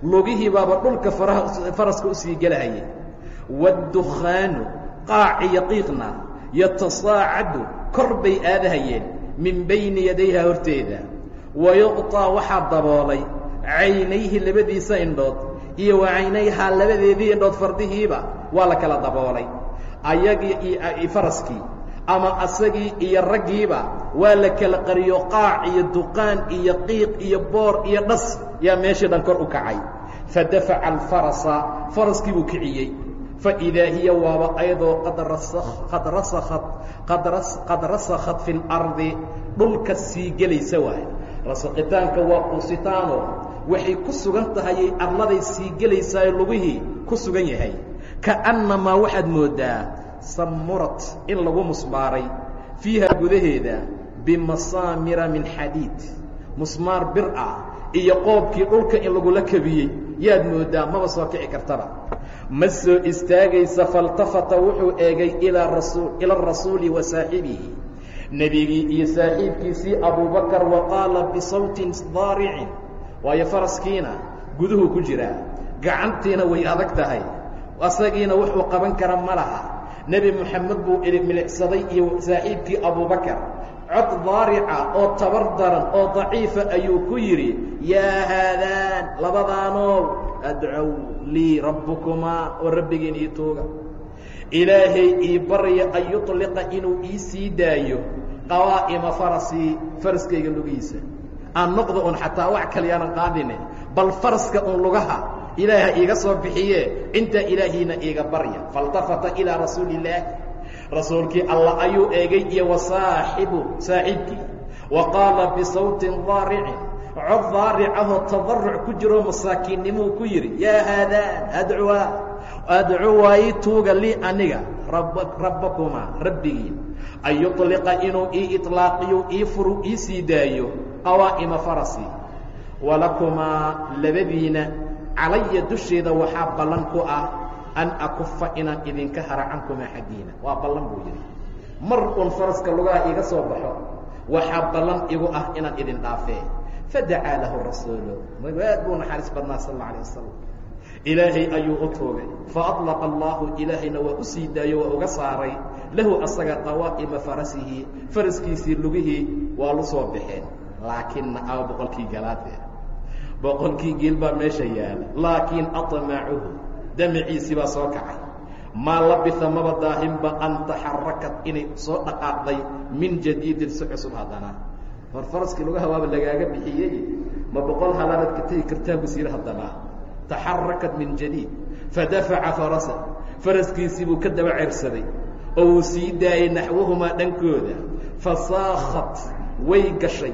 Lugihii baaba dhulka faraska u sii gelahaya waاddukhaanu qaaciyo qiiqna yatasaacadu kor bay aadahayeen min bayni yadayha horteeda. Wayuqطaa waxaa daboolay caynayhi labadiisa indhood iyo wa caynayhaa labadeedii indhood fardihiiba waa la kala daboolay. Ayagii faraskii ama asagii iyo raggiiba waa la kala qariyo qaac iyo duqaan iyo qiiq iyo boor iyo dhas yaa meeshii dhan kor u kacay. Fadafaca alfarasa faraskii buu kiciyey. Faidaa hiya waaba ayadoo qad rasakhat fi اlardi dhulka sii gelaysa waay rasakitaanka waa quusitaano waxay ku sugan tahayay arladay sii gelaysaa lugihii ku sugan yahay. Kaannamaa waxaad mooddaa samurat in lagu musmaaray fiiha gudaheeda bimasaamira min xadiid. Musmaar bir ah iyo qoobkii dhulka in lagula kabiyey yaad mooddaa maba soo kici kartaba. Ma soo istaagaysa faltafata wuxuu eegay ila arasuuli wa saaxibihi. Nebigii iyo saaxiibkiisii abubakar wa qaala bisawtin daaricin waayo faraskiina guduhu ku jiraa gacantiina way adag tahay. Asagiina wuxuu qaban kara ma laha nebi moxamed buu milicsaday iyo saaxiibkii abubakar cod daarica oo tabar daran oo daciifa ayuu ku yidhi yaa haadaan labadaanow adcow lii rabbukumaa oo rabbigiin ii tuuga. Ilaahay ii barya an yuطliqa inuu ii sii daayo qawaa'ima farasii faraskayga lugihiisa. Aan noqda un xataa wax kale yaanan qaadine bal faraska un lugaha ilaaha iiga soo bixiye intaa ilaahiina iiga barya faاltafata ilىa rasuuli الlaahi rasuulkii allah ayuu eegay iyo wa saaxibu saaxiibkii wa qaala bisawtin daaricin cod daaricahoo tadaruc ku jiroo masaakiinnimuu ku yidhi yaa haadaan adcuwa adcuwaa ii tuuga lii aniga rabbakumaa rabbigiin an yuطliqa inuu ii iطlaaqiyo ii furu ii sii daayo qawaa'ima farasi walakumaa labadiina calaya dusheeda waxaa ballan ku ah an akufa inaan idinka hara cankumaa xaggiina. Waa ballan buu yidhi. Mar un faraska lugaha iga soo baxo waxaa ballan igu ah inaan idin dhaafee. Fadacaa lahu rasuulu. Aad buu naxariis badnaa sal alla alay wasalam ilaahay ayuu u tuugay faalaqa allaahu ilaahayna waa u sii daayo waa uga saaray. Lahu asaga qawaa'ima farasihi faraskiisii lugihii waa lu soo baxeen. Laakiinna aa boqolkii galaade boqolkii geel baa meesha yaalla. Laakiin aطmacuhu damaciisii baa soo kacay. Maa labisa maba daahinba an taxarakat inay soo dhaqaaqday min jadiidin si cusub haddana. Hor faraskii lugaha waaba lagaaga bixiyey ma boqol halaanaad ka tegi kartaa bus yidhi haddana. Taxarakat min jadiid fadafaca farasa. Faraskiisii buu ka daba cersaday oo uu sii daayay naxwahumaa dhankooda. Fasaakhat way gashay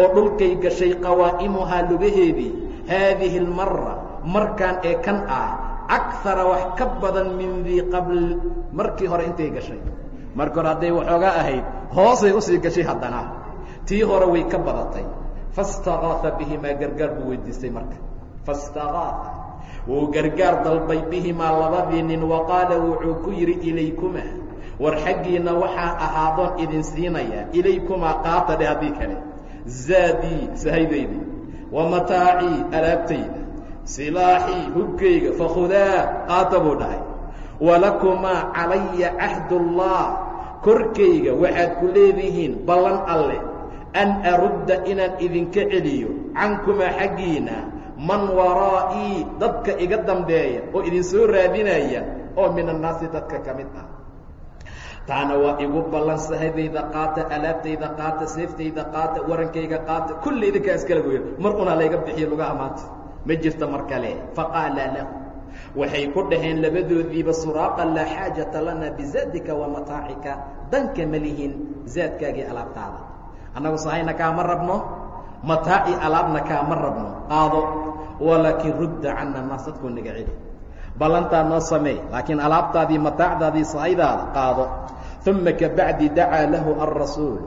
oo dhulkay gashay qawaa'imuhaa lugaheedii haadihi almara markaan ee kan ah akara wax ka badan min dii qabl markii hore intay gashay. Markii hore hadday waxoogaa ahayd hoosay u sii gashay haddana. Tii hore way ka badatay. Fastakaaa bihimaa gargaar buu weydiistay marka. Fastakaaa wuu gargaar dalbay bihimaa labadii nin wa qaala wuxuu ku yidhi ilaykuma war xaggiinna waxaa ahaadoon idin siinaya ilaykumaa qaata dheh haddii kale zaadii sahaydaydi wa mataacii alaabtayda silaaxii hubkayga fakhudaa qaata buu dhahay. Walakumaa calaya cahdullah korkayga waxaad ku leedihiin ballan alle. An arudda inaan idinka celiyo. Cankumaa xaggiina man waraa'ii dadka iga dambeeya oo idin soo raadinaya oo min annaasi dadka ka mid ah taana waa igu ballan sahadayda qaata alaabtayda qaata seeftayda qaata warankayga qaata kulli idinkaa iskala goya mar unaa layga bixiyo lugaha maanta. Ma jirto mar kale. Faqaala lahu waxay ku dhaheen labadoodiiba suraaqa laa xaajata lana bizaadika wa mataacika danka ma lihin zaadkaagii alaabtaada. Annagu sahayna kaama rabno? Mataaci alaabna kaama rabno? Qaado walaakiin rudda cana naas dadkuu naga celi ballantaa noo sameey laakiin alaabtaadii mataacdaadii sahaydaada qaado uma kabacdi dacaa lahu alrasuul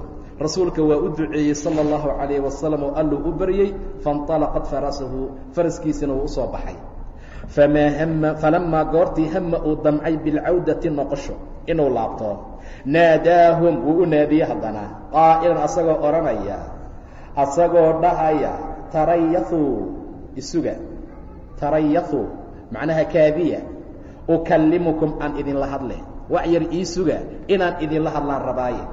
rasuulka waa u duceeyey salى اllahu عalayه wasalam oo alluu u baryey faاnطalaqat farasahu faraskiisina wuu usoo baxay famaa hama falamaa goortii hama uu damcay bilcawdati noqosho inuu laabto naadaahum wuu u naadiyey haddana qaa'ilan asagoo odhanaya asagoo dhahaya tarayahuu isuga tarayahuu macnaha kaadiya ukallimukum aan idinla hadle wax yar ii suga inaan idinla hadlaan rabaaye.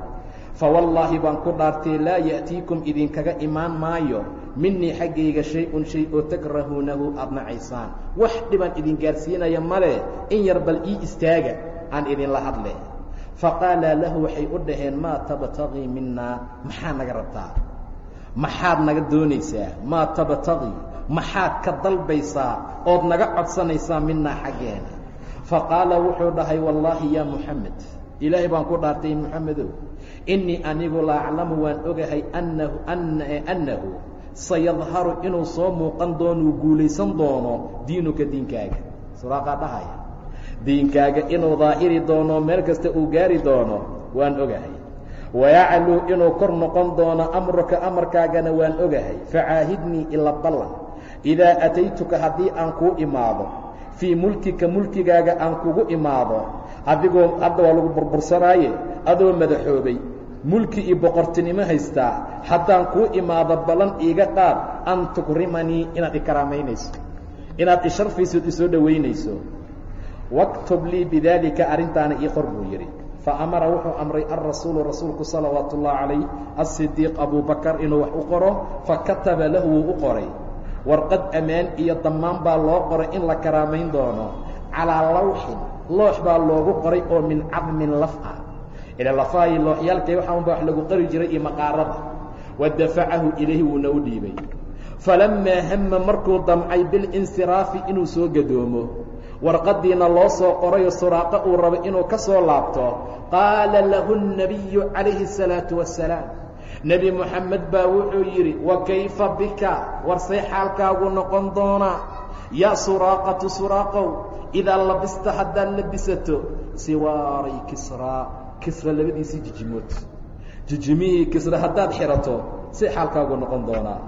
Fawallaahi baan ku dhaartay laa ya'tiikum idinkaga imaan maayo minii xaggayga shay-un shay oo takrahuunahu aad nacaysaan wax dhibaan idin gaarsiinaya male in yar bal ii istaaga aan idinla hadle. Faqaala lahu waxay u dhaheen maa tabtagii minaa maxaa naga rabtaa? Maxaad naga doonaysaa? Maa tabtagii maxaad ka dalbaysaa ood naga codsanaysaa minaa xaggeena faqaala wuxuu dhahay wallaahi yaa muxamed ilaahay baan ku dhaartay muxamedow innii anigu la aclamu waan ogahay annahu annahu sayadharu inuu soo muuqan doonuu guulaysan doono diinuka diinkaaga. Suraaqaa dhahaya. Diinkaaga inuu daahiri doono meel kasta uu gaari doono waan ogahay. Wayacluu inuu kor noqon doono amruka amarkaagana waan ogahay. Facaahidnii ila ballan idaa ataytuka haddii aan kuu imaado fii mulkika mulkigaaga aan kugu imaado adigoo hadda waa lagu burbursanaaye adoo madaxoobay mulki iyo boqortinimo haystaa haddaan kuu imaado ballan iiga qaad an tukrimanii inaad ikaraamaynayso inaad isharfaysood isoo dhowaynayso waktub lii bidaalika arrintaana ii qor buu yidhi faamara wuxuu amray alrasuulu rasuulku salawaatu ullahi calayh asidiiq abubakar inuu wax u qoro fakataba lahu wuu u qoray warqad ammaan iyo dammaan baa loo qoray in la karaamayn doono calaa lawxin loox baa loogu qoray oo min cadmin laf ah ila lafahayo looxyaalkay waxaa unba wax lagu qari jiray iyo maqaarada wadafacahu ilayhi wuuna u dhiibay falamaa hama markuu damcay bilinsiraafi inuu soo gadoomo warqaddiina loo soo qorayo suraaqa uu rabo inuu ka soo laabto qaala lahu الnabiyu calayhi الsalaaةu wasalaam nebi moxamed baa wuxuu yidhi wa kayfa bika? Warsay xaalkaagu noqon doonaa? Yaa suraaqatu suraaqow idaa labista haddaad labisato siwaaray kisraa kisra labadiisii jijimood. Jijimihii kisra haddaad xirato say xaalkaagu noqon doonaa.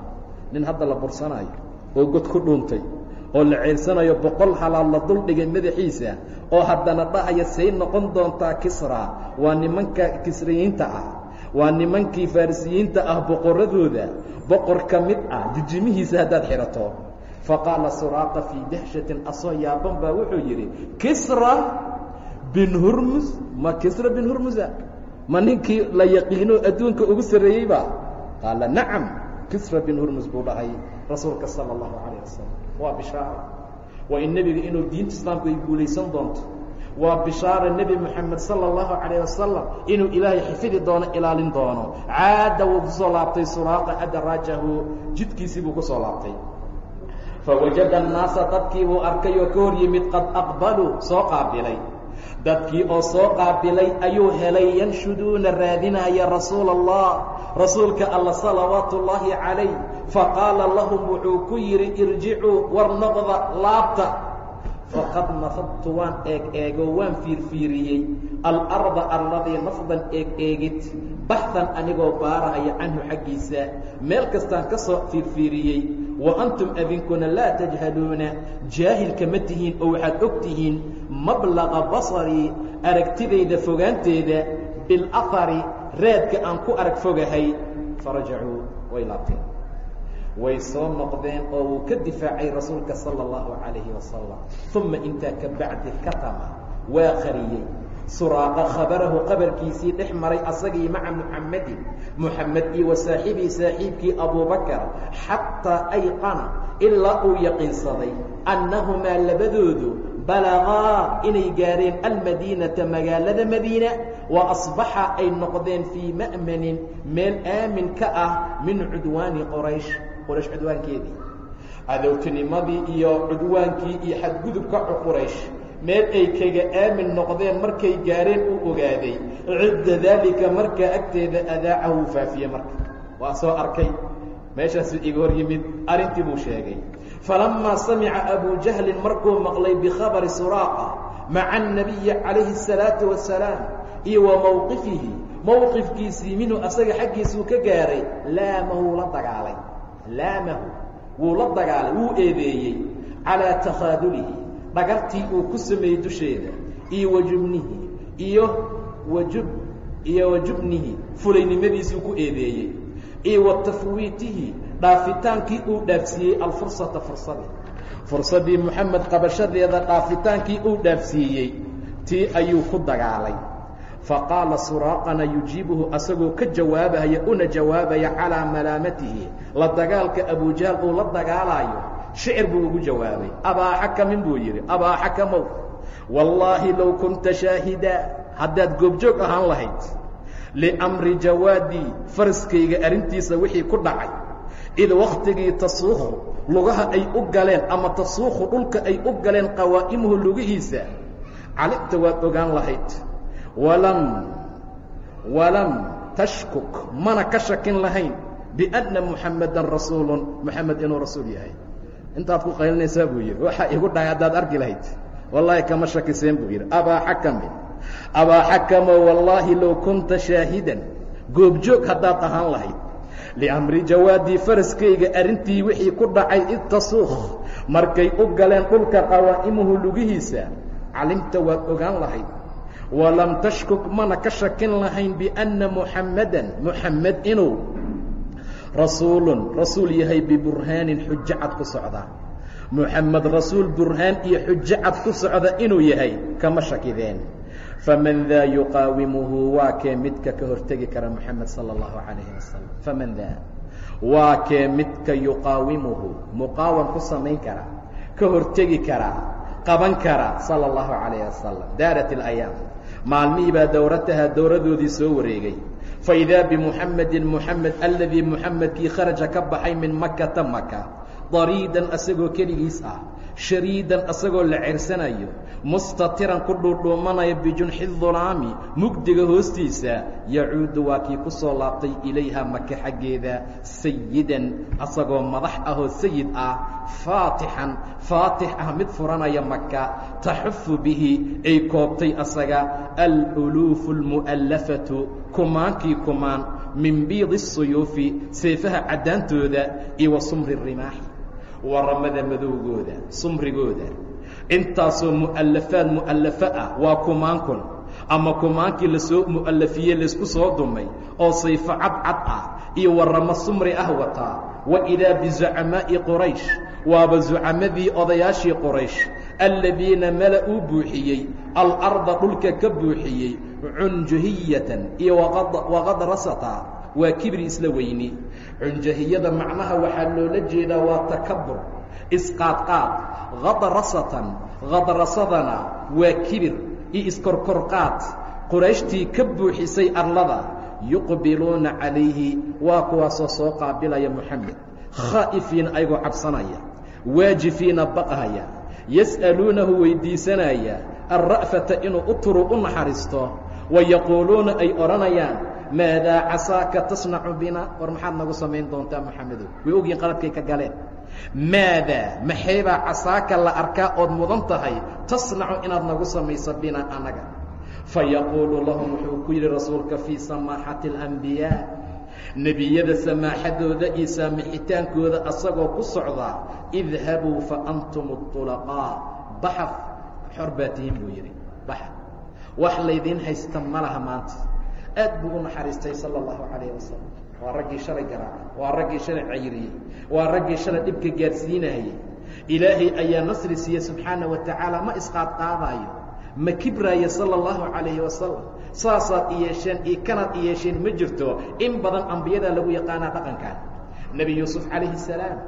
Nin hadda la bursanaayo oo god ku dhuuntay oo la ceelsanayo boqol halaad la duldhigay madaxiisa oo haddana dhahaya say noqon doontaa kisra waa nimanka kisriyiinta ah waa nimankii farisiyiinta ah boqoradooda boqor ka mid ah jijimihiisa haddaad xidhato faqaala suraaqa fii dahshatin asoo yaaban baa wuxuu yidhi kisra bin hurmus ma kisra bin hurmusa ma ninkii la yaqiino adduunka ugu sarreeyeyba qaala nacam kisra bin hurmus buu dhahay rasuulka sala allahu calayh wasalam waa bishaara waa in nebiga inuu diinta islaamku ay guulaysan doonto waa bishaara nebi moxamed sala allahu calayh wasalam inuu ilaahay xifidi doono ilaalin doono. Caada wuu ku soo laabtay suraaqa adaraajahu jidkiisii buu ku soo laabtay. Fawajada annaasa dadkii buu arkay oo ka hor yimid qad aqbaluu soo qaabilay. Dadkii oo soo qaabilay ayuu helay yanshuduuna raadinaya rasuula allah rasuulka alla salawaatu ullaahi calayh faqaala lahum wuxuu ku yidhi irjicuu war noqda laabta faqad nafadtu waan eeg eegoo waan fiirfiiriyey alarda arladii nafdan eeg eegid baxdan anigoo baarahaya canhu xaggiisa meel kastaan ka soo fiirfiiriyey wa antum adinkuna laa tajhaluuna jaahilka ma tihiin oo waxaad og tihiin mablaqa basarii aragtidayda fogaanteeda bilahari raadka aan ku arag fogahay farajacuu way laabteen way soo noqdeen oo wuu ka difaacay rasuulka salى اllahu calayhi wasalam uma intaa ka bacdi katama waa qariyey. Suraaqa khabarahu qabarkiisii dhex maray asagii maca muxamedin muxamed iyo wa saaxibii saaxiibkii abubakar xataa ayqana ilaa uu yaqiinsaday annahumaa labadoodu balagaa inay gaareen almadiinata magaalada madiina wa asbaxa ay noqdeen fii ma'manin meel aamin ka ah min cudwaani qoraysh quraysh cudwaankeedii. Cadowtinimadii iyo cudwaankii iyo xadgudubka quraysh. Meel ay kaga aamin noqdeen markay gaareen uu ogaaday. Cidda daalika markaa agteeda adaaca wuu faafiye marka. Waa soo arkay. Meeshaasuu iga hor yimid arrintii buu sheegay. Falamaa samica abu jahlin markuu maqlay bikhabari suraaqa maca annabiyi calayhi الsalaatu wasalaam iyo wa mowqifihi mowqifkiisii minhu asaga xaggiisuu ka gaaray laamahu la dagaalay laamahu wuu la dagaalay wuu eedeeyey calىa takhaadulihi dhagartii uu ku sameeyey dusheeda iyo wajubnihi iyo wajub iyo wajubnihi fulaynimadiisuu ku eedeeyey iyo wa tafwiitihi dhaafitaankii uu dhaafsiiyey alfursata fursadii fursaddii moxamed qabashadeeda dhaafitaankii uu dhaafsiiyey tii ayuu ku dagaalay faqaala suraaqana yujiibuhu asagoo ka jawaabaya una jawaabaya calaa malaamatihi la dagaalka abujahl uu la dagaalaayo shicir buu ugu jawaabay abaa xakamin buu yidhi abaa xakamow wallaahi low kunta shaahida haddaad goobjoog ahaan lahayd liamri jawaadii faraskayga arrintiisa wixii ku dhacay id wakhtigii tasuukhu lugaha ay u galeen ama tasuukhu dhulka ay u galeen qawaa'imuhu lugihiisa caligta waad ogaan lahayd walam walam tashkuk mana ka shakin lahayn bianna muxammadan rasuulun moxamed inuu rasuul yahay. Intaad ku qaylinaysaa buu yidhi waxaa igu dhahay haddaad arki lahayd. Wallaahi kama shakiseen buu yidhi abaa xakamin abaa xakamo wallaahi low kunta shaahidan goobjoog haddaad ahaan lahayd. Liamri jawaadii faraskayga arrintii wixii ku dhacay id tasuukh markay u galeen dhulka qawaa'imuhu lugihiisa calimta waad ogaan lahayd walam tashkuk mana ka shakin lahayn bianna muxammadan muxamed inuu rasuulun rasuul yahay biburhaanin xujo cad ku socda. Muxamed rasuul burhaan iyo xujo cad ku socda inuu yahay kama shakideen. Faman daa yuqaawimuhu waa kee midka ka hortegi kara moxamed sala allahu calayhi wasalam faman daa waa kee midka yuqaawimuhu muqaawam ku samayn kara ka hortegi kara qaban kara sala allahu calayh wasalam daarat alayaam maalmihii baa dowrataha dowradoodii soo wareegay. Faidaa bimuxamedin muxamed aladii muxamedkii kharaja ka baxay min makata maka dariidan asagoo keligiis ah shariidan asagoo la cersanayo mustatiran ku dhuudhuumanaya bijunxi dulaami mugdiga hoostiisa yacuudu waa kii ku soo laabtay ilayha maka xaggeeda sayidan asagoo madax ahoo sayid ah faatixan faatix ah mid furanaya maka taxufu bihi ay koobtay asaga aluluufu almu'allafatu kumaankii kumaan min biidi الsuyuufi seefaha caddaantooda iyo wa sumri الrimaaxi waramada madowgooda sumrigooda. Intaasoo mu'alafaad mu'allafo ah waa kumaan kun. Ama kumaankii la soo mu'allafiyey laysku soo dumay oo sayfo cadcad ah iyo waramo sumri ah wataa. Wa idaa bizucamaa'i quraysh waaba zucamadii odayaashii quraysh aladiina mala-uu buuxiyey alarda dhulka ka buuxiyey cunjuhiyatan iyo waqadrasata waa kibri isla weyni. Cunjahiyada macnaha waxaa loola jeedaa waa takabur isqaadqaad hadrasatan hadrasadana waa kibir iyo iskorkorqaad. Qurayshtii ka buuxisay arlada yuqbiluuna calayhi waa kuwaasoo soo qaabilaya moxamed khaa'ifiina ayagoo cabsanaya waajifiina baqhaya yas'aluunahu weydiisanaya alra'fata inuu u turu u naxariisto wayaquuluuna ay odhanayaan maadaa casaaka tasnacu bina war maxaad nagu samayn doontaa moxamedow way ogyihiin qaladkay ka galeen. maadaa maxaybaa casaaka la arkaa ood mudan tahay tasnacu inaad nagu samayso bina anaga fayaquulu lahum wuxuu ku yidhi rasuulka fii samaaxati alambiyaa nebiyada samaaxadooda iyo saamixitaankooda asagoo ku socdaa idhabuu fa antum اطulaqaa baxaf xor baa tihiin buu yidhi baxa wax laydiin haysta ma laha maanta aad buu naxariistay sal اlahu alayh wasalam waa raggii shalay garaacay waa raggii shalay cayriyey waa raggii shalay dhibka gaarsiinayey ilaahay ayaa nasri siiye subxaana wa tacaala ma isqaad qaadaayo ma kibraayo sala اllahu calayhi wasalam saasaad i yeesheen io kanaad i yeesheen ma jirto in badan ambiyadaa lagu yaqaanaa dhaqankan nebi yuusuf calayhi salaam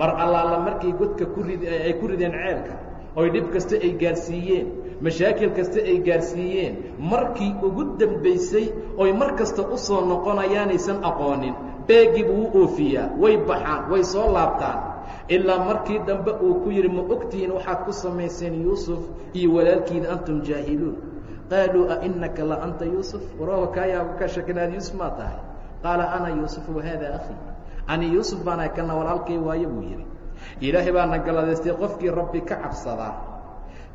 mar allaala markii godka ku rid ay ku rideen ceelka oy dhib kasta ay gaarsiiyeen mashaakil kasta ay gaarsiiyeen. Markii ugu dambaysay oy mar kasta u soo noqonayaanaysan aqoonin. Beegii buu u oofiyaa way baxaan way soo laabtaan. Ilaa markii dambe uu ku yidhi ma ogtihiin waxaad ku samayseen yuusuf iyo walaalkiida antum jaahiluun. Qaaluu a inaka la anta yuusuf? Warooga kaayaa ka shakinaad yuusuf maa tahay. Qaala ana yuusuf wahaada akhi. Ani yuusuf baana kana walaalkay waayo buu yidhi. Ilaahay baana galladaystay qofkii rabbi ka cabsadaa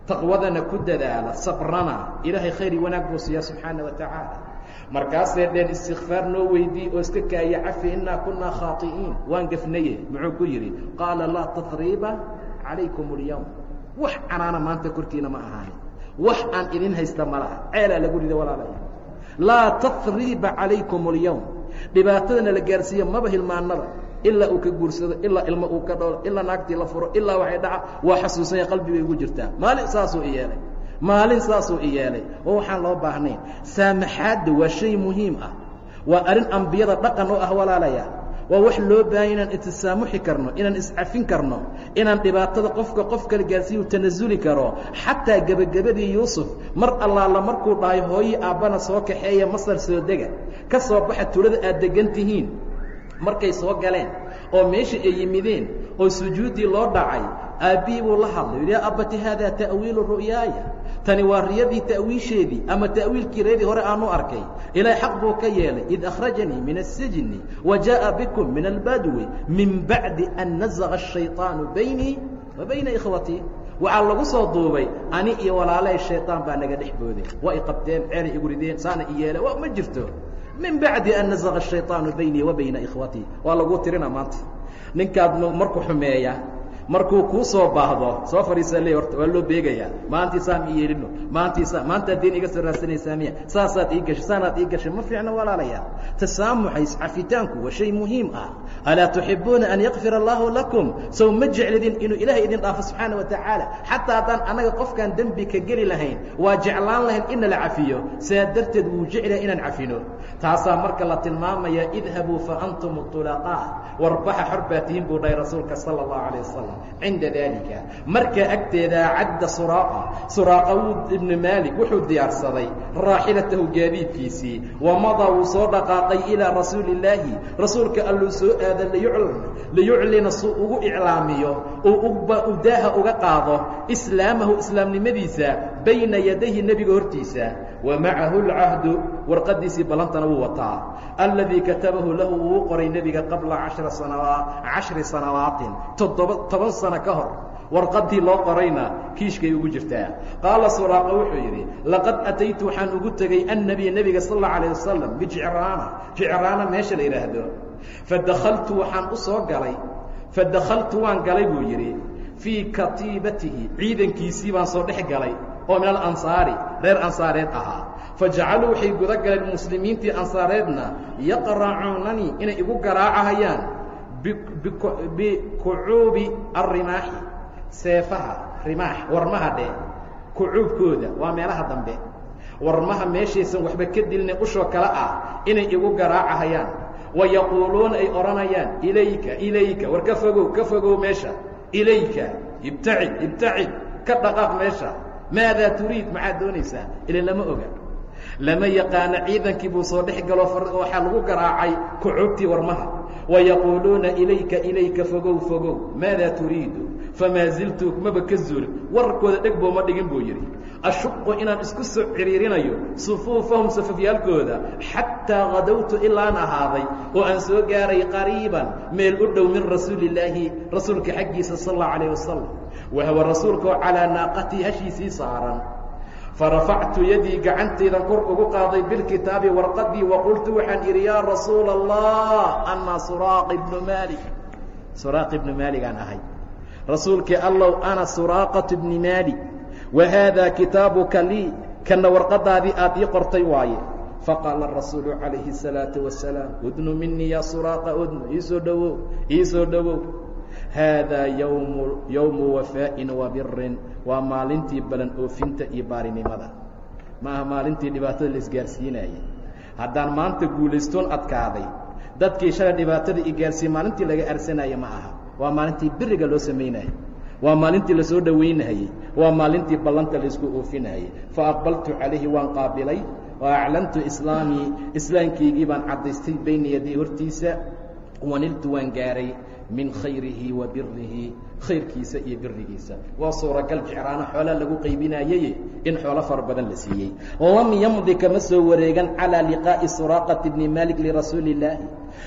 taqwadana ku dadaala sabrana ilaahay khayri wanaag buu siiyaa subxaana wa tacaala. Markaasay dheen istikfaar noo weydii oo iska kaaya cafi innaa kunaa khaai'iin waan gafnaye muxuu ku yidhi qaala laa tatriiba calaykum اlyawm wax canaana maanta korkiina ma ahaanin wax aan idin haysta ma laha. Ceelaa lagu rida walaalaya laa tatriiba calaykum اlyawm dhibaatadana la gaarsiiya maba hilmaanaba ilaa uu ka guursado ilaa ilmo uu ka dholo ilaa naagtii la furo ilaa waxay dhaca waa xasuusanya qalbigay ugu jirtaa. Maalin saasuu i yeelay. Maalin saasuu i yeelay. Oo waxaan loo baahnayn. Saamaxaadda waa shay muhiim ah. Waa arrin ambiyada dhaqan u ah walaalaya waa wax loo baahanya inaan itisaamuxi karno inaan iscafin karno inaan dhibaatada qofka qof kale gaarsiiyu tanasuli karo. Xataa gebagabadii yuusuf mar allaala markuu dhahay hooyi aabbana soo kaxeeya masar soo dega. Ka soo baxa tulada aad degan tihiin markay soo galeen oo meeshii ay yimideen oo sujuuddii loo dhacay aabbihii buu la hadlay u yaa abati haadaa ta'wiilu ru'yaaya? Tani waa riyadii ta'wiisheedii ama ta'wiilkii riyadii hore aanu arkay. Ilaahay xaq buu ka yeelay. Id akhrajanii min asijni wa jaa'a bikum min albadwi min bacdi an nazaqa ashayطaanu baynii wa bayna ikhwatii waxaa lagu soo duubay ani iyo walaalahay shayطaan baa naga dhex booday waa i qabteen ceelay igu rideen saana i yeela waa ma jirto min bacdi an nazaqa ashayطaanu baynii wa bayna ikhwatii waa lagu tirina maanta. Ninkaad markuu xumeeya markuu kuu soo baahdo soo fadhiisa horta waa loo beegayaa. Maantii saa mi yeelino maantii saa maanta deen iga soo raadsanaysaa miya. Saasaad ii gashay saanaad ii gashay ma fiicna walaalaya tasaamuxa iscafitaanku waa shay muhiim ah. Alaa tuxibuuna an yakfir allaahu lakum? Sow ma jeclidin inuu ilaahay idin dhaafo subxaana watacaala xataa haddaan annaga qofkaan dembi ka geli lahayn waa jeclaan lahayn in nala cafiyo. Saa darteed wuu jeclaha inaan cafino. Taasaa marka la tilmaamaya idhabuu fa antum tulaqaa warbaxa xor baatihiin buu dhahay rasuulka sala allahu calah wasalam cinda dalika markaa agteedaa cadda suraaqa suraaqa ibnu maalik wuxuu diyaarsaday raaxilatahu gaadiidkiisii wamadaa wuu soo dhaqaaqay ilaa rasuuli illaahi rasuulka alluu soo aada liyuclina suu ugu iclaamiyo uu daaha uga qaado islaamahu islaamnimadiisa bayna yadayhi nebiga hortiisa wa macahu alcahdu warqadiisii ballantana wuu wataa. Alladii katabahu lahu uu qoray nebiga qabla cashri sanawaatin toddoba toban sano ka hor. Warqadii loo qorayna kiishkay ugu jirtaa. Qaala suraaqa wuxuu yidhi laqad ataytu waxaan ugu tegey annabiy nebiga sal allau alayh wasalam bijicraana jicraana meesha la yidhaahdo. Fadakaltu waxaan u soo galay. Fadakhaltu waan galay buu yidhi. Fii katiibatihi ciidankiisii baan soo dhex galay oo min alansaari reer ansaareed ahaa. Fajacaluu waxay guda galeen muslimiintii ansaareedna yaqracuunanii inay igu garaacahayaan bikucuubi alrimaaxi seefaha rimaax warmaha dheh kucuubkooda waa meelaha dambe. Warmaha meeshaysan waxba ka dilina ushoo kale ah inay igu garaacahayaan. Wayaquuluuna ay odhanayaan ilayka ilayka war ka fogow ka fogow meesha. Ilayka ibtacid ibtacid ka dhaqaaq meesha maadaa turiid maxaad doonaysaa ila lama oga lama yaqaano ciidankii buu soo dhex galo waxaa lagu garaacay kucuubtii warmaha wayaquuluuna ilayka ilayka fogow fogow maadaa turiidu famaa ziltu maba ka zuulin wararkooda dheg booma dhigin buu yidhi ashuqu inaan isku soo ciriirinayo sufuufahum safafyaalkooda xataa kadowtu ilaan ahaaday oo aan soo gaaray qariiban meel u dhow min rasuuli illaahi rasuulka xaggiisa sal allau alayh wasalam wahuwa rasuulka oo calaa naaqatii hashiisii saaran. Farafactu yadii gacantaydan kor ugu qaaday bilkitaabi warqadii waqultu waxaan idhi yaa rasuula allah ana suraaq ibnu maalik. Suraaq ibnu maaligaan ahay. Rasuulkii allow ana suraaqatu bni maalik wahaadaa kitaabuka lii kana warqadaadii aad ii qortay waaye faqaala rasuulu calayhi الsalaau wasalaam udnu minii yaa suraaqa udnu iisoo dhowow iisoo dhowow haadaa ym yowmu wafaa'in wabirin waa maalintii balan oofinta iyo baarinimada ma aha maalintii dhibaatada laisgaarsiinaayey haddaan maanta guulaystoon adkaaday dadkii shalay dhibaatada i gaarsiyey maalintii laga arsanaya ma aha waa maalintii biriga loo samaynayo waa maalintii la soo dhowaynahayey waa maalintii ballanta laysku oofinahayey faaqbaltu calayhi waan qaabilay. Wa aclantu islaamii islaamkaygii baan caddaystay bayna hortiisa. Waniltu waan gaaray min khayrihi wa birihi khayrkiisa iyo birigiisa waa suuragal jecraano xoolaa lagu qaybinayey in xoolo fara badan la siiyey lam yamdi kama soo wareegan calىa liqaa'i suraaqati bni malik lirasuuli illaahi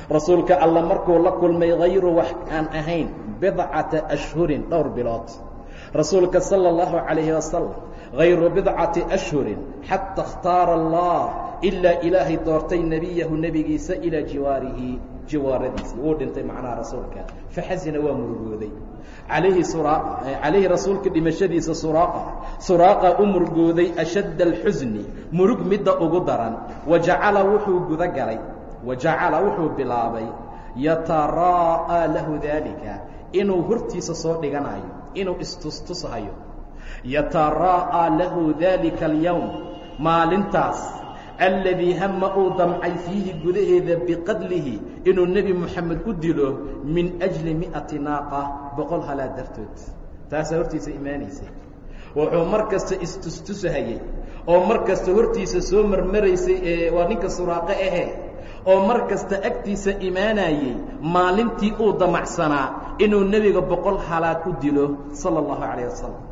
rasuulka alla markuu la kulmay hayru wax aan ahayn bidcata ashhurin dhowr bilood rasuulka sala اllahu calayhi wasalam hayru bidcati ashhurin xata اkhtaara allah ilaa ilaahay doortay nebiyahu nebigiisa ilaa jiwaarihi jiwaaradiisii wuu dhintay macnaha rasuulka faxasina waa murugooday alayhi calayhi rasuulka dhimashadiisa suraaqa suraaqa u murugooday ashadda alxusni murug midda ugu daran wajacala wuxuu guda galay wajacala wuxuu bilaabay yataraa'aa lahu daalika inuu hortiisa soo dhiganayo inuu istustushayo yataraa'aa lahu daalika alyowm maalintaas alladii hama uu damcay fiihi gudaheeda biqadlihi inuu nebi moxamed u dilo min ajli mi'ati naaqa boqol halaa dartood. Taasaa hortiisa imaanaysay wuxuu mar kasta istustusahayey oo mar kasta hortiisa soo marmaraysay ee waa ninka suraaqe ahe oo mar kasta agtiisa imaanayey maalintii uu damacsanaa inuu nebiga boqol halaad u dilo sala allahu calayh wasalam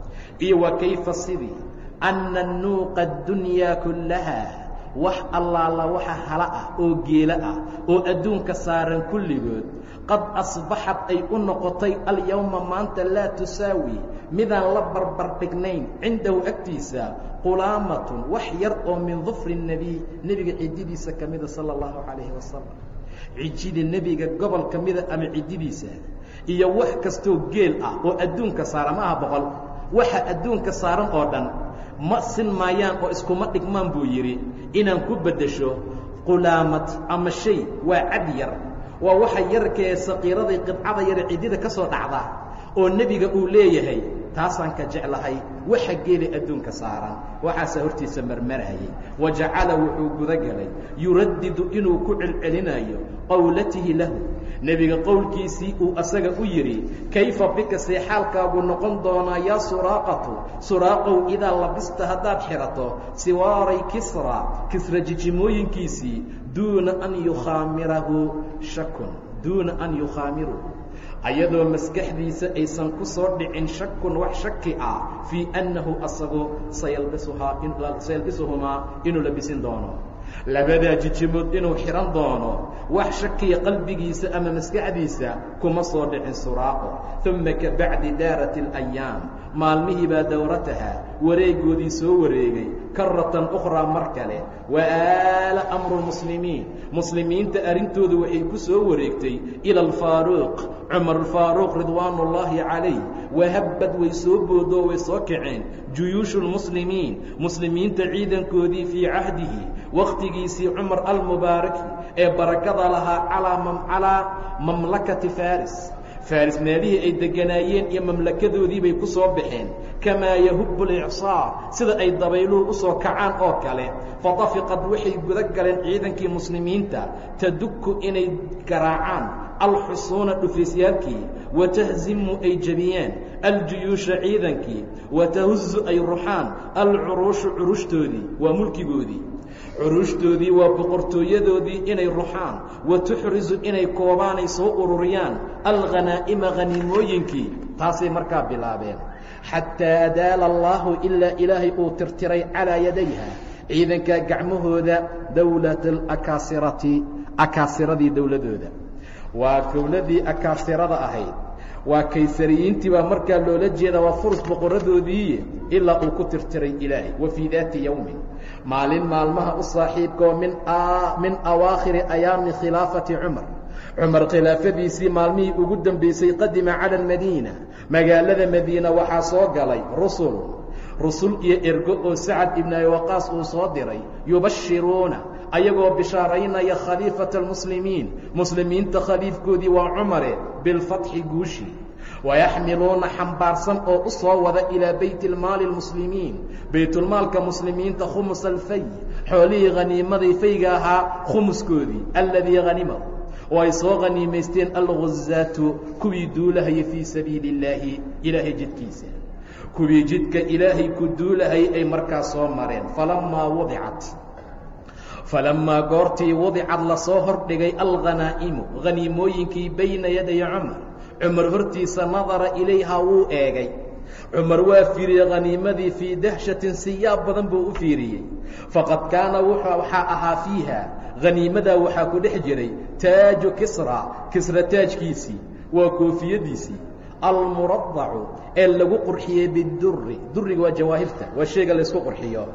iyo wa kayfa sidii? Anna nuuqa addunyaa kullaha wax allaala waxa hala ah oo geelo ah oo adduunka saaran kulligood. Qad asbaxad ay u noqotay alyowma maanta laa tusaawi midaan la barbar dhignayn cindahu agtiisa qulaamatun wax yar oo min dufri nebiy nebiga cididiisa ka mida sala allahu calayhi wasalam cijida nebiga gobol ka mida ama cididiisa iyo wax kastoo geel ah oo adduunka saaran ma aha boqol waxa adduunka saaran oo dhan ma sin maayaan oo iskuma dhigmaan buu yidhi inaan ku beddesho qulaamad ama shay waa cad yar. Waa waxa yarkaee saqiiraday qidcada yare ciddida ka soo dhacda oo nebiga uu leeyahay taasaan ka jeclahay waxa geeli adduunka saaran waxaasaa hortiisa marmarayay. Wa jacala wuxuu gudagelay yuraddidu inuu ku celcelinayo qowlatihi lahu. Nebiga qowlkiisii uu asaga u yidhi kayfa bika see xaalkaagu noqon doonaa yaa suraaqatu? Suraaqow idaa labista haddaad xidhato siwaaray kisra kisra jijimooyinkiisii duuna an yukhaamirahu shakun duuna an yukhaamiruu ayadoo maskaxdiisa aysan ku soo dhicin shakun wax shaki ah fii annahu asagu sayalbisuhumaa inuu labisin doono. Labadaa jijimood inuu xidhan doono wax shakiya qalbigiisa ama maskaxdiisa kuma soo dhicin suraaqo. Uma ka bacdi daarat اlayaam maalmihii baa dowrataha wareegoodii soo wareegay karatan ukhraa mar kale wa aala amru muslimiin. Muslimiinta arrintoodu waxay ku soo wareegtay ila alfaaruuq cumar alfaaruuq ridwaan ullaahi calayh wahabbad way soo boodoo way soo kaceen juyuushu lmuslimiin muslimiinta ciidankoodii fii cahdihi wakhtigiisii cumar almubaaraki ee barakada lahaa calaa mamlakati faris faris meelihii ay degganaayeen iyo mamlakadoodii bay ku soo baxeen. Kamaa yahubu licsaar sida ay dabayluhu u soo kacaan oo kale. Fadafiqad waxay guda galeen ciidankii muslimiinta. Tadukku inay garaacaan. Alxusuuna dhufaysyaalkii watahzimu ay jebiyaan aljuyuusha ciidankii watahuzu ay ruxaan alcuruushu curushtoodii waa mulkigoodii curuushtoodii waa boqortooyadoodii inay ruxaan wa tuxrisu inay koobaanay soo ururiyaan. Alghanaa'ima haniimooyinkii taasay markaa bilaabeen. Xataa adaala allaahu ilaa ilaahay uu tirtiray calaa yadayha. Ciidankaa gacmahooda dowlata alakaasirati akaasiradii dowladooda waa dowladdii akaasirada ahayd. Waa kaysariyiintii baa markaa loola jeeda waa furus boqoradoodii ilaa uu ku tirtiray ilaahay. Wa fii daati yowmin maalin maalmaha u saaxiibkoo min awaakhiri ayaami khilaafati cumar. Cumar khilaafadiisii maalmihii ugu dambaysay qadima cala almadiina magaalada madiina waxaa soo galay rusul. Rusul iyo ergo oo sacad ibn abi waqaas uu soo diray yubashiruuna ayagoo bishaaraynaya khaliifata almuslimiin. Muslimiinta khaliifkoodii waa cumare bilfatxi guushii wayaxmiluuna xambaarsan oo u soo wada ilaa bayti lmaali lmuslimiin baytulmaalka muslimiinta khumus alfay xoolihii haniimaday fayga ahaa khumuskoodii alladii hanimahu oo ay soo haniimaysteen alguzaatu kuwii duulahaya fii sabiili اllaahi ilaahay jidkiisa kuwii jidka ilaahay ku duulahayay ay markaa soo mareen falamaa wadicat falammaa goortii wadicad la soo hordhigay alghanaa'imu haniimooyinkii bayna yaday cumar cumar hortiisa nadara ilayhaa wuu eegay. Cumar waa fiiriyey haniimadii fii dahshatin siyaab badan buu u fiiriyey. Faqad kaana waxaa ahaa fiiha haniimadaa waxaa ku dhex jiray taaju kisra kisra taajkiisii waa koofiyadiisii almuradacu ee lagu qurxiyey biduri duriga waa jawaahirta waa shayga laysku qurxiyo.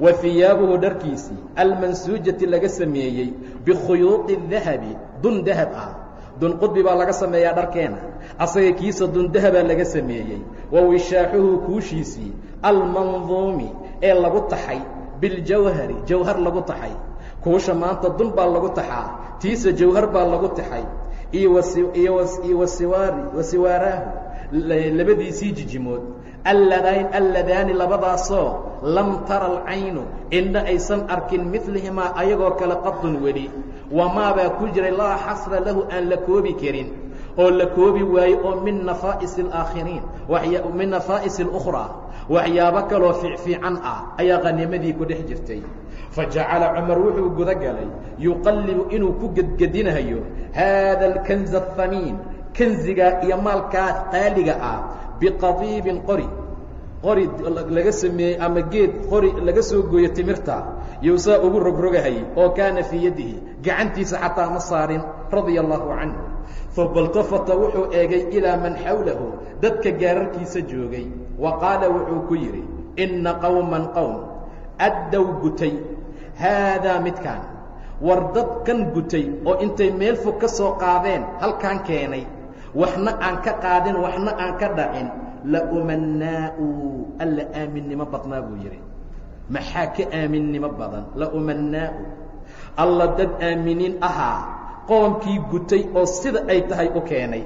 Wa hiyaabuhu dharkiisii almansuujati laga sameeyey bikhuyuuqi dahabi dun dahab ah dun qudbi baa laga sameeyaa dharkeena. Asaga kiisa dun dahabaa laga sameeyey. Wa wishaaxuhu kuushiisii almanduumi ee lagu taxay. Biljawhari jawhar lagu taxay. Kuusha maanta dun baa lagu taxaa. Tiisa jawhar baa lagu taxay. Iyo wasiwaari wasiwaaraahu labadiisii jijimood. Alladaan alladaani labadaasoo lam tara alcaynu indha aysan arkin milihimaa ayagoo kale qadun weli wamaabaa ku jiray laa xasra lahu aan la koobi karin. Oo la koobi waayo oo min nafaa'is alaakhiriin min nafaa'is اlukhraa waxyaabo kaloo fiicfiican ah ayaa qanimadii ku dhex jirtay. Fajacala cumar wuxuu guda galay yuqallibu inuu ku gedgedinayo haada alkanza athamiin kanzigaa iyo maalkaa qaaliga ah biqadiibin qori. Qori laga sameeyey ama geed qori laga soo gooyo timirta saa ugu rogrogahay oo kaana fii yadihi gacantiisa xataa ma saarin radia allahu canhu. Fabaltafata wuxuu eegay ilaa man xawlahu dadka gaararkiisa joogay. Wa qaala wuxuu ku yidhi inna qowman qowm addow gutay haadaa midkaan. War dad kan gutay oo intay meel fog ka soo qaadeen halkaan keenay. Waxna aan ka qaadin waxna aan ka dhacin. Laumannaa'u alla aaminnimo badnaa buu yidhi maxaa ka aaminnimo badan? Laumannaa'u alla dad aaminiin ahaa qoomkii gutay oo sida ay tahay u keenay.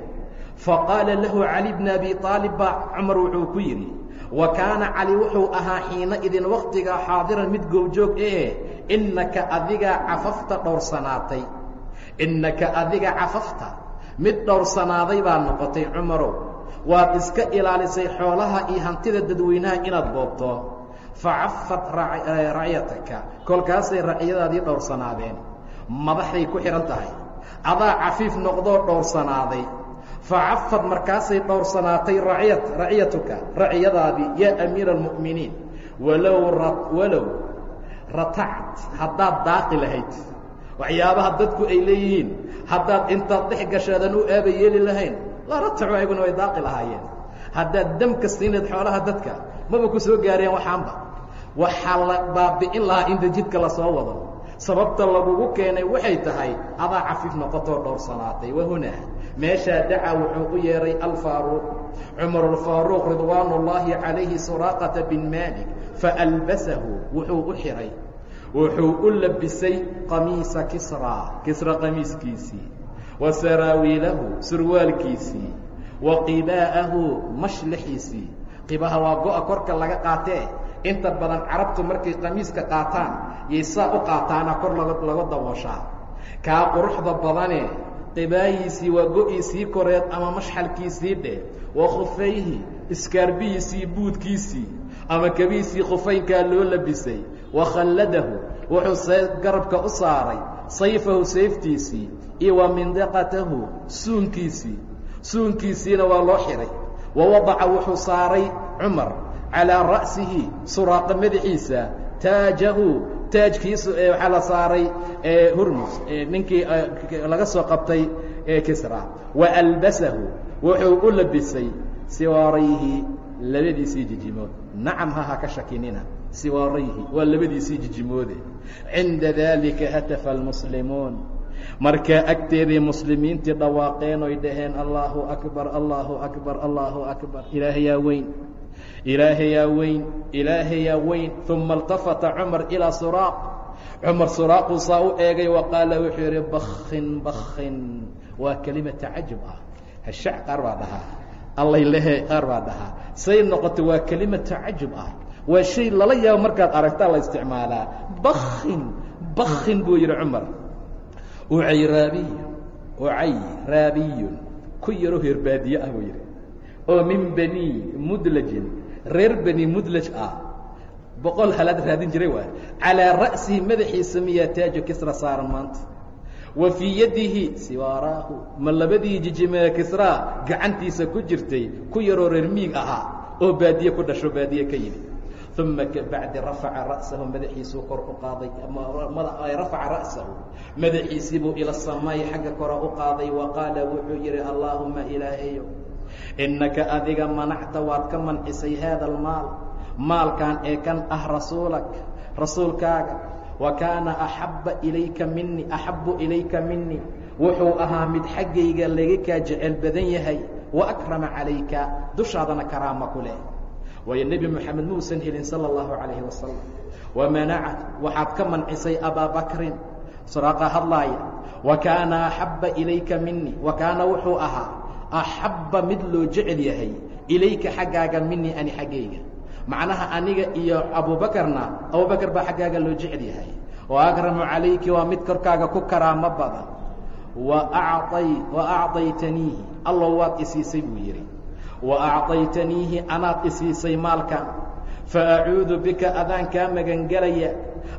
Faqaala lahu cali bna abi aalib baa cumar wuxuu ku yidhi wa kaana cali wuxuu ahaa xiina idin wakhtigaa xaadiran mid goobjoog ee innaka adiga cafafta dhowrsanaatay. Innaka adiga cafafta mid dhowrsanaaday baa noqotay cumarow. Waad iska ilaalisay xoolaha iyo hantida dadweynaha inaad boobto facafad racyataka kolkaasay racyadaadii dhowrsanaadeen. Madaxday ku xidhan tahay. Adaa cafiif noqdoo dhowrsanaaday. Facafad markaasay dhowrsanaatay racyat racyatuka racyadaadii yaa amiira almu'miniin walow ratact haddaad daaqi lahayd. Waxyaabaha dadku ay leeyihiin haddaad intaad dhex gashaadan u aaba yeeli lahayn laa ratacu ayaguna way daaqi lahaayeen. Haddaad damka siinayd xoolaha dadka maba ku soo gaareen waxaanba waxaa la baabi'in lahaa inta jidka la soo wado. Sababta lagugu keenay waxay tahay adaa cafiif noqotoo dhowrsanaatay wahunaa meeshaa dacaa wuxuu u yeedhay alfaaruuq cumar alfaaruuq ridwaan ullaahi calayhi suraaqata bin maalik faalbasahu wuxuu u xihay wuxuu u labisay qamiisa kisraa kisra qamiiskiisii. Wa saraawiilahu surwaalkiisii. Wa qibaa'ahu mashlixiisii qibaha waa go-a korka laga qaatee inta badan carabtu markay qamiiska qaataan yay saa u qaataana kor laga dabooshaa. Kaa quruxda badane qibaayiisii waa go-iisii koreed ama mashxalkiisii dheh wa khufayhi iskaarbihiisii buudkiisii ama kabiisii khufaynkaa loo labisay. Wa khalladahu wuxuu garabka u saaray sayfahu sayftiisii iyo wa mindiqatahu suunkiisii. Suunkiisiina waa loo xidhay wa wadaca wuxuu saaray cumar calىa ra'sihi suraaqa madaxiisa taajahu taajkiisu waxaa la saaray hurmus ninkii laga soo qabtay kisra wa albasahu wuxuu u labisay siwaarayhi labadiisii jijimood nacam ha ha ka shakinina siwaarayhi waa labadiisii jijimoode cinda dalika hatafa almuslimuun markaa agteeday muslimiintii dhawaaqeen oy dhaheen allaahu akbar allaahu akbar allaahu akbar ilaahayaa weyn ilaahayaa weyn ilaahayaa weyn. Uma اltafata cumar ilىa suraaq cumar suraaquu saa u eegay wa qaala wuxuu yidhi bakin bakin waa kelima tacajub ah. Hashac qaar baa dhahaa allay qaar baa dhahaa. Say noqoto waa kelima tacajub ah. Waa shay lala yaabo markaad aragtaa la isticmaalaa. Bakin bakin buu yidhi cumar. Ucay raabiy ucay raabiyun. Ku yaroo herbaadiye ah buu yidhi oo min bani mudlajin reer bani mudlaj ah boqol halaad raadin jiray waay. Calىa ra'sihi madaxiisa miyaa taajo kisra saaran maanta. Wa fii yadihi siwaaraahu ma labadii jijimee kisraa gacantiisa ku jirtay ku yaroo reer miig ahaa oo baadiye ku dhasho baadiye ka yimid. Uma kabacdi rafaca ra'sahu madaxiisuu kor u qaaday rafaca ra'sahu. Madaxiisii buu ila samaayi xagga kora u qaaday wa qaala wuxuu yidhi allaahuma ilaahayo innaka adiga manacta waad ka mancisay haada almaal maalkan ee kan ah rasuulak rasuulkaaga. Wa kaana axabba ilayka mini axabbu ilayka minii wuxuu ahaa mid xaggayga laga kaa jecel badan yahay. Wa akrama calayka dushaadana karaama ku leh. Waayo nebi moxamed muusan helin sala allahu calayhi wasalam wa manacat waxaad ka mancisay abaa bakrin suraaqa hadlaaya wa kaana axabba ilayka minii wa kaana wuxuu ahaa axabba mid loo jecel yahay ilayka xaggaaga minii ani xaggayga macnaha aniga iyo abubakarna abubakar baa xaggaaga loo jecel yahay wa akramu calayki waa mid korkaaga ku karaamo badan wa acdaytaniihi allow waad isiisay buu yidhi wa acdaytaniihi anaad isiisay maalkan fa acuudu bika adaan kaa magangelaya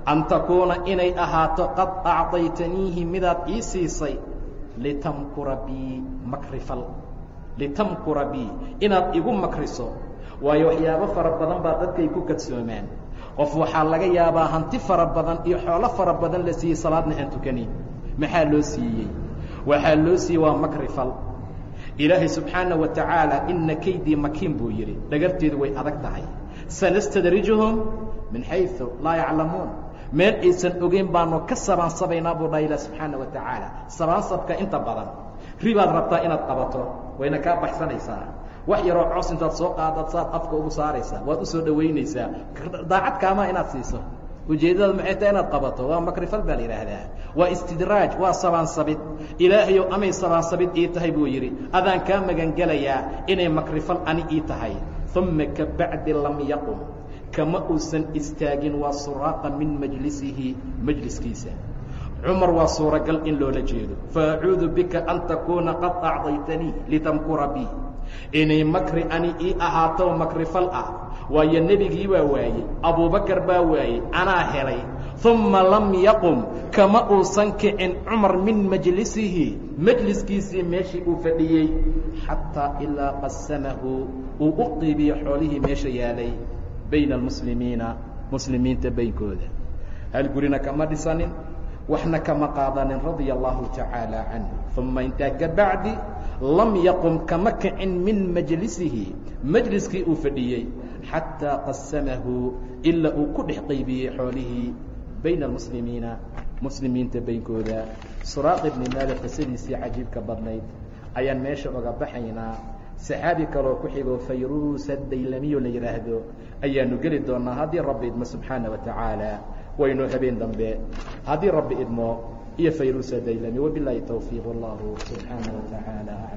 an takuuna inay ahaato qad acdaytaniihi midaad ii siisay litamkura bii makrifal. Litamkura bii inaad igu makriso waayo waxyaabo fara badan baa dadkay ku kadsoomaan qof waxaa laga yaabaa hanti fara badan iyo xoolo fara badan la siiyey salaadna aan tukanin. Maxaa loo siiyey? Waxaa loo siiyey waa makrifal. Ilaahay subxaana wa tacaala ina kaydii makiin buu yidhi. Dhagarteedu way adag tahay. Sanastadrijuhum min xayu laa yaclamuun meel aysan ogeyn baanu ka sabaansabaynaa buu dhaha ilah subxaana wa tacaala. Sabaansabka inta badan ribaad rabtaa inaad qabato wayna kaa baxsanaysaa. Wax yaroo coos intaad soo qaadaad saad afka ugu saaraysaa waad u soo dhowaynaysaa daacad inaad siiso. Ujeeddada maxay tahay inaad qabato? Waa makrifal baa la yidhaahdaa. Waa istidraaj waa sabaansabid. Ilaahayow amay sabaansabid ii tahay buu yidhi. Adaan kaa magangelayaa inay makrifal ani ii tahay. Uma ka bacdi lam yaqum kama uusan istaagin waa suraaqa min majlisihi majliskiisa. Cumar waa suuragal in loola jeedo. Faacuudu bika an takuuna qad acdaytanii litamkura bi. Inay makri ani ii ahaato makrifal ah. Waayo nebigii waa waayey abubakar baa waayey anaa helay. Uma lam yaqum kama uusan kicin cumar min majlisihi majliskiisii meeshii uu fadhiyey. Xataa ilaa qasamahu uu u qiibiyo xoolihii meesha yaalay bayna almuslimiina muslimiinta baynkooda hal gurina kama dhisanin waxna kama qaadanin radia allahu tacaala canhu uma intaa ka bacdi lam yaqum kama kicin min majlisihi. Majliskii uu fadhiyey xataa qasamahu ilaa uu ku dhex qaybiyey xoolihii bayna almuslimiina muslimiinta baynkooda suraaq ibni maalik qisadiisii cajiibka badnayd ayaan meesha oga baxaynaa. Saxaabi kaloo ku xigo fayruusa daylamiyo la yidhaahdo ayaanu geli doonaa haddii rabbi idmo subxaana wa tacaala waynu habeen dambe. Haddii rabbi idmo iyo fayruusa daylami wabilaahi towfiiq wallahu subxaana wa tacaala